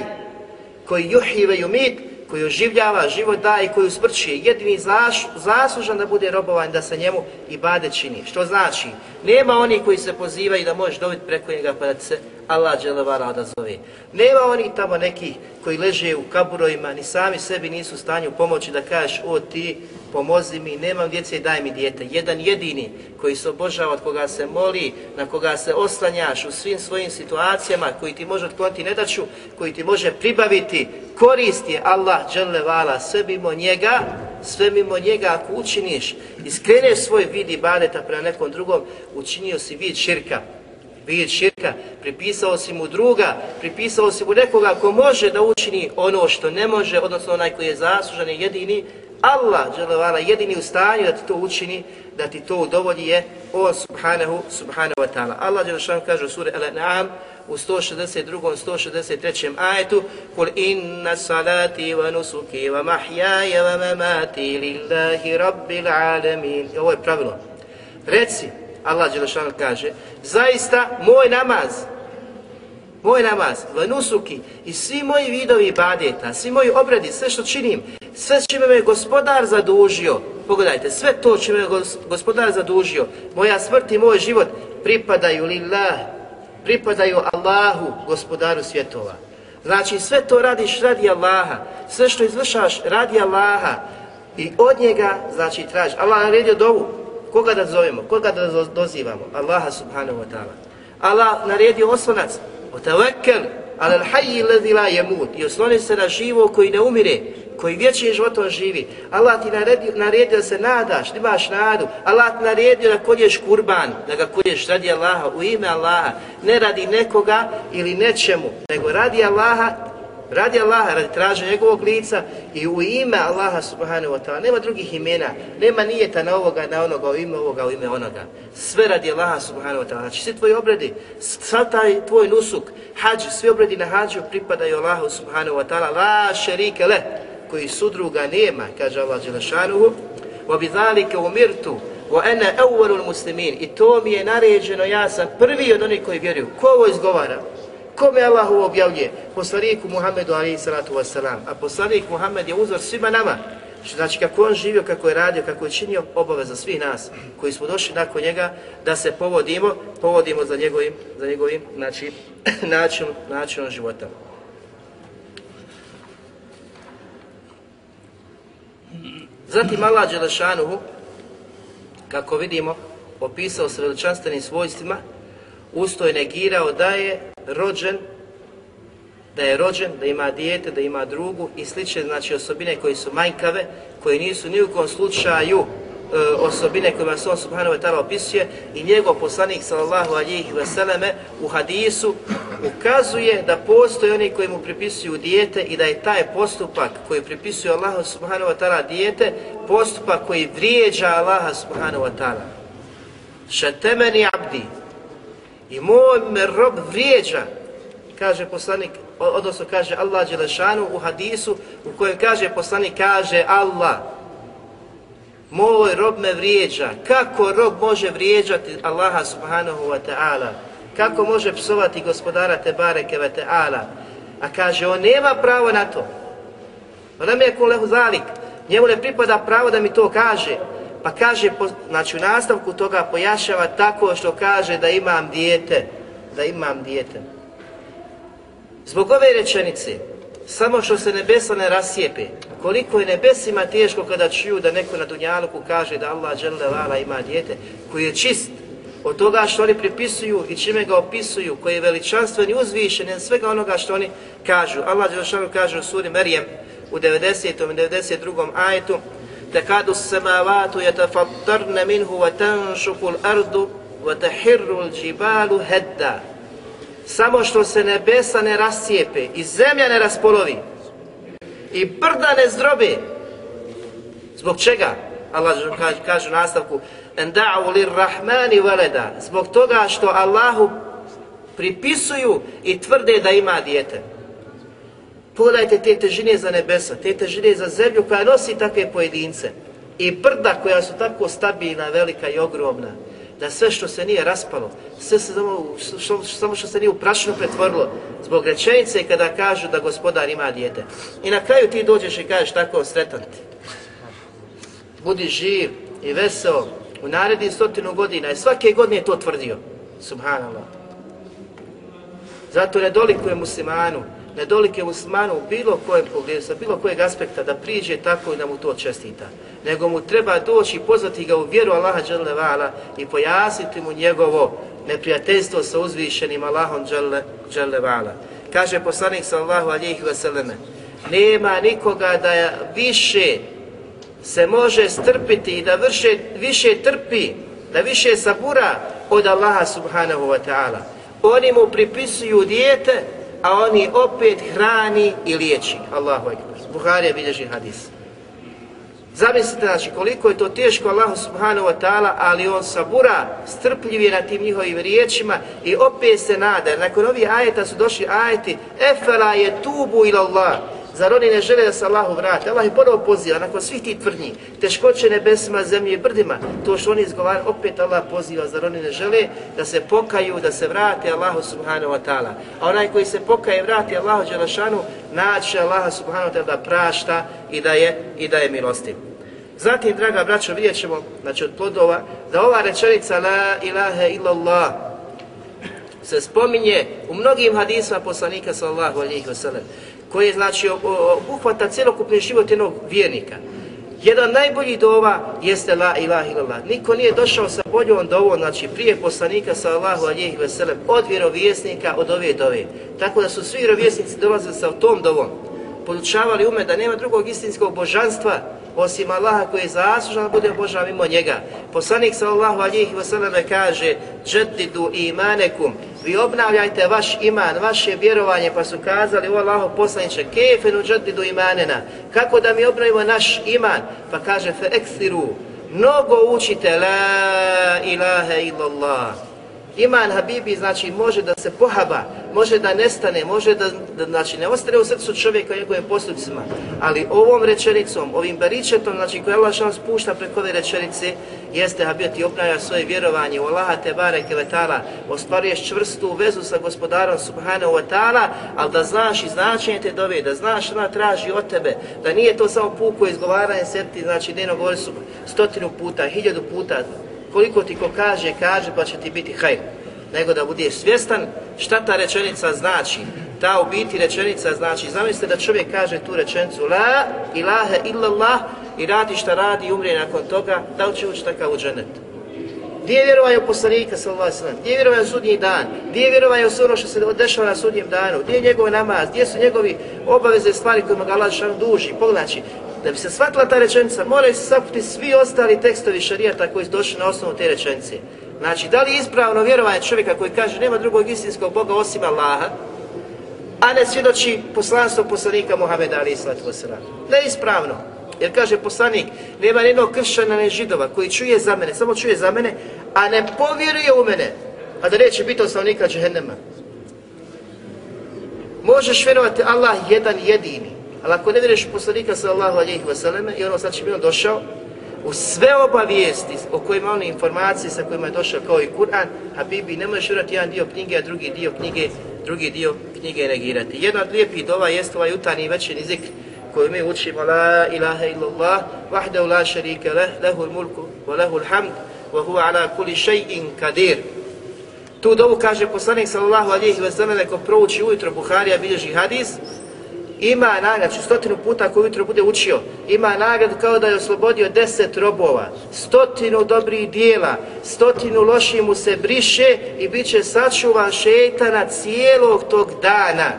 koji juhive umit koji oživljava, život daje i koji usmrćuje. Jedini zaš, zaslužan da bude robovan, da se njemu i bade čini. Što znači, nema oni koji se pozivaju da možeš dobiti preko njega pa da se Allah dželevara odazove. Nema oni tamo neki koji leže u kaburojima, ni sami sebi nisu u stanju pomoći da kažeš o ti pomozi mi, nemam djece, daj mi dijete. Jedan jedini koji se obožava, od koga se moli, na koga se oslanjaš u svim svojim situacijama, koji ti može otkloniti nedaću, koji ti može pribaviti korist je Allah dželevala sve mimo njega, sve mimo njega ako učiniš i skreneš svoj vid ibadeta prema nekom drugom, učinio si vid širka vid širka, pripisao si mu druga, pripisao si mu nekoga ko može da učini ono što ne može, odnosno onaj koji je zaslužan i jedini, Allah dželevala jedini u stanju da ti to učini, da ti to udovolji je on subhanahu, subhanahu wa ta'ala. Allah dželešan kaže u suri Al-An'am u 162. 163. ajetu Kul inna salati wa nusuki wa mahjaja wa mamati lillahi rabbil alamin. I ovo je pravilo. Reci, Allah Đelešanu kaže, zaista moj namaz, moj namaz, wa nusuki i svi moji vidovi ibadeta, svi moji obradi, sve što činim, sve čime me gospodar zadužio, pogledajte, sve to čime me gospodar zadužio, moja smrt i moj život pripadaju lillah, pripadaju Allahu, gospodaru svjetova. Znači sve to radiš radi Allaha, sve što izvršaš radi Allaha i od njega, znači traži. Allah naredio dovu, Koga da zovemo? Koga da dozivamo? Allaha subhanahu wa ta'ala. Allah naredio oslonac. Otavekkel ala al-hayy alladhi la yamut. I osloni se na živo koji ne umire, koji vječnim životom živi. Allah ti naredio, naredio da se nadaš, da imaš nadu. Allah ti naredio da kolješ kurban, da ga kolješ radi Allaha, u ime Allaha, ne radi nekoga ili nečemu, nego radi Allaha Radi Allaha, radi traženja njegovog lica i u ime Allaha subhanahu wa ta'ala. Nema drugih imena, nema nijeta na ovoga, na onoga, u ime ovoga, u ime onoga. Sve radi Allaha subhanahu wa ta'ala. Znači svi tvoji obredi, sav taj tvoj nusuk, hađ, svi obredi na hađu pripadaju Allahu subhanahu wa ta'ala. La šerike le, koji sudruga nema, kaže Allah Đelešanuhu. Wa bi zalike umirtu, wa ana awwalul muslimin. I to mi je naređeno, ja sam prvi od onih koji vjeruju. Ko ovo izgovara? Kome Allah ovo objavljuje? Poslaniku Muhammedu alaihi salatu wasalam. A poslanik Muhammed je uzor svima nama. Znači kako on živio, kako je radio, kako je činio obaveza svih nas koji smo došli nakon njega da se povodimo, povodimo za njegovim, za njegovim znači, načinom, načinom života. Zatim Allah Đelešanuhu, kako vidimo, opisao se veličanstvenim svojstvima, usto je negirao da je rođen, da je rođen, da ima dijete, da ima drugu i slične znači osobine koje su manjkave, koje nisu ni u kom slučaju e, osobine kojima se on subhanahu wa ta'ala opisuje i njegov poslanik sallallahu alihi veseleme u hadisu ukazuje da postoje oni koji mu pripisuju dijete i da je taj postupak koji pripisuje Allahu subhanahu wa ta'ala dijete postupak koji vrijeđa Allaha subhanahu wa ta'ala. Šatemeni abdi, i moj me rob vrijeđa, kaže poslanik, odnosno kaže Allah Đelešanu u hadisu u kojem kaže poslanik, kaže Allah, moj rob me vrijeđa. Kako rob može vrijeđati Allaha subhanahu wa ta'ala? Kako može psovati gospodara te bareke wa ta'ala? A kaže, on nema pravo na to. Ona mi je kulehu zalik. Njemu ne pripada pravo da mi to kaže. Pa kaže, znači u nastavku toga pojašava tako što kaže da imam dijete, da imam dijete. Zbog ove rečenice, samo što se nebesa ne rasijepe, koliko je nebesima teško kada čuju da neko na Dunjaluku kaže da Allah dželle ima dijete, koji je čist od toga što oni pripisuju i čime ga opisuju, koji je veličanstven i uzvišen od svega onoga što oni kažu. Allah dželle kaže u suri Merijem u 90. i 92. ajetu, تكاد السماوات يتفطرن منه وتنشق الأرض وتحر الجبال هدا Samo što se nebesa ne rascijepe i zemlja ne raspolovi i brda ne zdrobe. Zbog čega? Allah kaže, kaže u nastavku En da'u lir rahmani veleda. Zbog toga što Allahu pripisuju i tvrde da ima dijete. Pogledajte te težine za nebesa, te težine za zemlju koja nosi takve pojedince i brda koja su tako stabilna, velika i ogromna, da sve što se nije raspalo, sve se samo, što, samo što se nije u prašinu pretvorilo, zbog rečenice kada kažu da gospodar ima dijete. I na kraju ti dođeš i kažeš tako sretan ti. Budi živ i veseo u naredni stotinu godina i svake godine je to tvrdio. Subhanallah. Zato ne dolikuje muslimanu ne dolike muslimanu u bilo kojem pogledu, sa bilo kojeg aspekta da priđe tako i da mu to čestita. Nego mu treba doći i pozvati ga u vjeru Allaha Đalevala i pojasniti mu njegovo neprijateljstvo sa uzvišenim Allahom Đalevala. Kaže poslanik sallahu alihi vseleme, nema nikoga da više se može strpiti i da vrše, više trpi, da više sabura od Allaha subhanahu wa ta'ala. Oni mu pripisuju dijete, a oni opet hrani i liječi. Allahu ekber. Buharija bilježi hadis. Zamislite znači koliko je to teško Allahu subhanahu wa ta'ala, ali on sabura, strpljiv je na tim njihovim riječima i opet se nada. Nakon ovih ajeta su došli ajeti Efela je tubu ila Allah. Zar oni ne žele da se Allahu vrate? Allah je ponovo poziva, nakon svih tih tvrdnji, teškoće nebesima, zemlji i brdima, to što oni izgovaraju, opet Allah poziva, zar oni ne žele da se pokaju, da se vrate Allahu subhanahu wa ta'ala. A onaj koji se pokaje i vrati Allahu Đelešanu, naće Allaha subhanahu wa ta'ala da prašta i da je, i da je milostiv. Zatim, draga braćo, vidjet ćemo, znači od plodova, da ova rečenica La ilaha illallah se spominje u mnogim hadisma poslanika sallallahu alihi wasallam koje znači obuhvata celokupni život jednog vjernika. Jedan od najboljih dova jeste la ilaha illallah. Niko nije došao sa boljom dovom, znači prije poslanika sallallahu alihi veselem, od vjerovjesnika, od ove dove. Tako da su svi vjerovjesnici dolazili sa tom dovom. Podučavali ume da nema drugog istinskog božanstva osim Allaha koji je zaslužan da bude obožavan mimo njega. Poslanik sallallahu alihi wasallam kaže Jaddidu imanekum vi obnavljajte vaš iman, vaše vjerovanje, pa su kazali o Allaho poslaniče, kefenu džadidu imanena, kako da mi obnovimo naš iman, pa kaže fe eksiru, mnogo učite, la ilaha illallah, Iman Habibi znači može da se pohaba, može da nestane, može da, da znači ne ostane u srcu čovjeka i njegovim postupcima, ali ovom rečenicom, ovim baričetom, znači koje Allah što spušta preko ove rečenice, jeste Habib ti obnavlja svoje vjerovanje u Allaha te barek ve taala, ostvaruješ čvrstu vezu sa gospodarom subhanahu wa taala, al da znaš i značenje te dove, da znaš ona traži od tebe, da nije to samo puko izgovaranje srti, znači dnevno govori su stotinu puta, hiljadu puta, koliko ti ko kaže, kaže pa će ti biti hajr. Nego da budeš svjestan šta ta rečenica znači. Ta u biti rečenica znači, zamislite da čovjek kaže tu rečenicu La ilaha illallah i radi šta radi i umrije nakon toga, da li će ući takav u dženet? Gdje je vjerovanje u poslanika sallallahu alejhi ve sellem? Gdje je vjerovanje u sudnji dan? Gdje je vjerovanje u sve ono što se dešava na sudnjem danu? Gdje je njegov namaz? Gdje su njegovi obaveze stvari kojima ga Allah šan duži? Pogledajte, znači, da bi se shvatila ta rečenica, moraju se sakuti svi ostali tekstovi šarijata koji su došli na osnovu te rečenice. Znači, da li je ispravno vjerovanje čovjeka koji kaže nema drugog istinskog Boga osim Allaha, a ne svjedoči poslanstvo poslanika Muhammeda ali islatu wasalam. Ne ispravno. Jer kaže poslanik, nema nijednog kršćana ne židova koji čuje za mene, samo čuje za mene, a ne povjeruje u mene, a da neće biti osnovnika džehennema. Možeš vjerovati Allah jedan jedini, Ali ako ne vjeruješ poslanika sallallahu alejhi ve selleme i ono sad će bi on došao u sve obavijesti o kojima oni informacije sa kojima je došao kao i Kur'an, a Bibi ne možeš urati jedan dio knjige, a drugi dio knjige, drugi dio knjige negirati. Jedna od lijepih dova jeste ovaj jutarnji večerni zikr koju mi učimo la ilaha illallah, wahdahu la sharika leh, lehul mulku, wa lehul hamd, wa huwa ala kulli shay'in kadir. Tu dovu kaže poslanik sallallahu alejhi ve sellem ko prouči ujutro Buharija bilježi hadis, ima nagradu, znači stotinu puta koju jutro bude učio, ima nagradu kao da je oslobodio deset robova, stotinu dobrih dijela, stotinu loših mu se briše i bit će sačuvan šetana cijelog tog dana.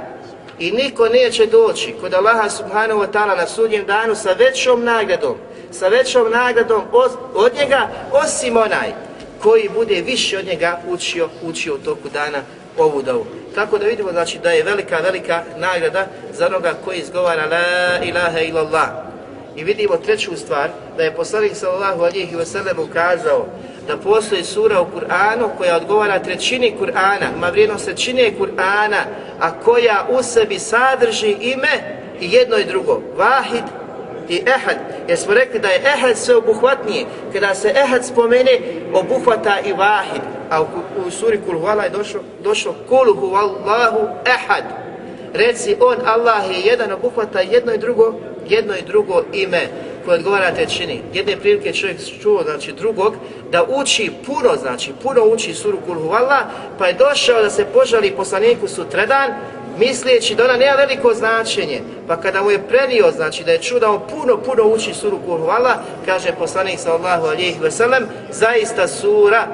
I niko neće doći kod Allaha subhanahu wa ta'ala na sudnjem danu sa većom nagradom, sa većom nagradom od, od njega, osim onaj koji bude više od njega učio, učio u toku dana ovu dovu. Tako da vidimo znači da je velika, velika nagrada za onoga koji izgovara la ilaha illallah. I vidimo treću stvar, da je poslanik sallallahu alihi wasallam ukazao da postoji sura u Kur'anu koja odgovara trećini Kur'ana, ma vrijedno se čine Kur'ana, a koja u sebi sadrži ime i jedno i drugo. Vahid i ehad. Jer smo rekli da je ehad sve obuhvatnije. Kada se ehad spomene, obuhvata i vahid. A u, u suri kul huvala je došlo, došlo kul huvallahu ehad. Reci on, Allah je jedan obuhvata jedno i drugo, jedno i drugo ime koje odgovara čini. Jedne prilike čovjek čuo, znači drugog, da uči puno, znači puno uči suru kul huvala, pa je došao da se požali poslaniku sutredan, misleći da ona nema veliko značenje, pa kada mu je prenio, znači da je čuo da on puno, puno uči suru Kurvala, kaže poslanik sallahu alijih veselem, zaista sura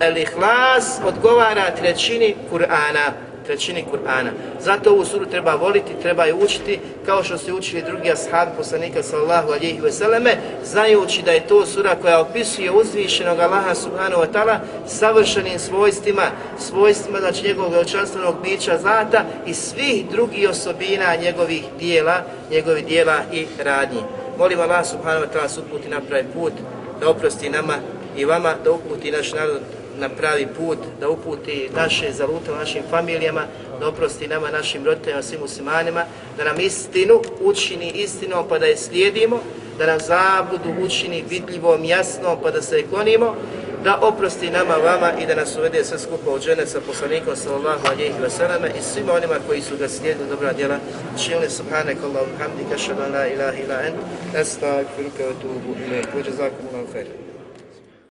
El-Ihlas odgovara trećini Kur'ana trećini Kur'ana. Zato ovu suru treba voliti, treba je učiti, kao što se učili drugi ashab poslanika sallallahu alihi veseleme, znajući da je to sura koja opisuje uzvišenog Allaha subhanahu wa ta'ala savršenim svojstvima, svojstvima znači njegovog veličanstvenog bića zata i svih drugih osobina njegovih dijela, njegovih dijela i radnji. Molim Allah subhanahu wa ta'ala suputi napravi put, da oprosti nama i vama, da uputi naš narod na pravi put, da uputi naše zalute našim familijama, da oprosti nama, našim roditeljima, svim muslimanima, da nam istinu učini istinom pa da je slijedimo, da nam zabludu učini vidljivom, jasnom pa da se klonimo, da oprosti nama, vama i da nas uvede sve skupo od žene sa poslanikom sallallahu alejhi ve selleme i svima onima koji su ga slijedili dobra djela. Čili subhanak Allahu hamdika šadan la ilaha illa ent, nestag firuka wa tubu ilaih. Uđe zakum Allah.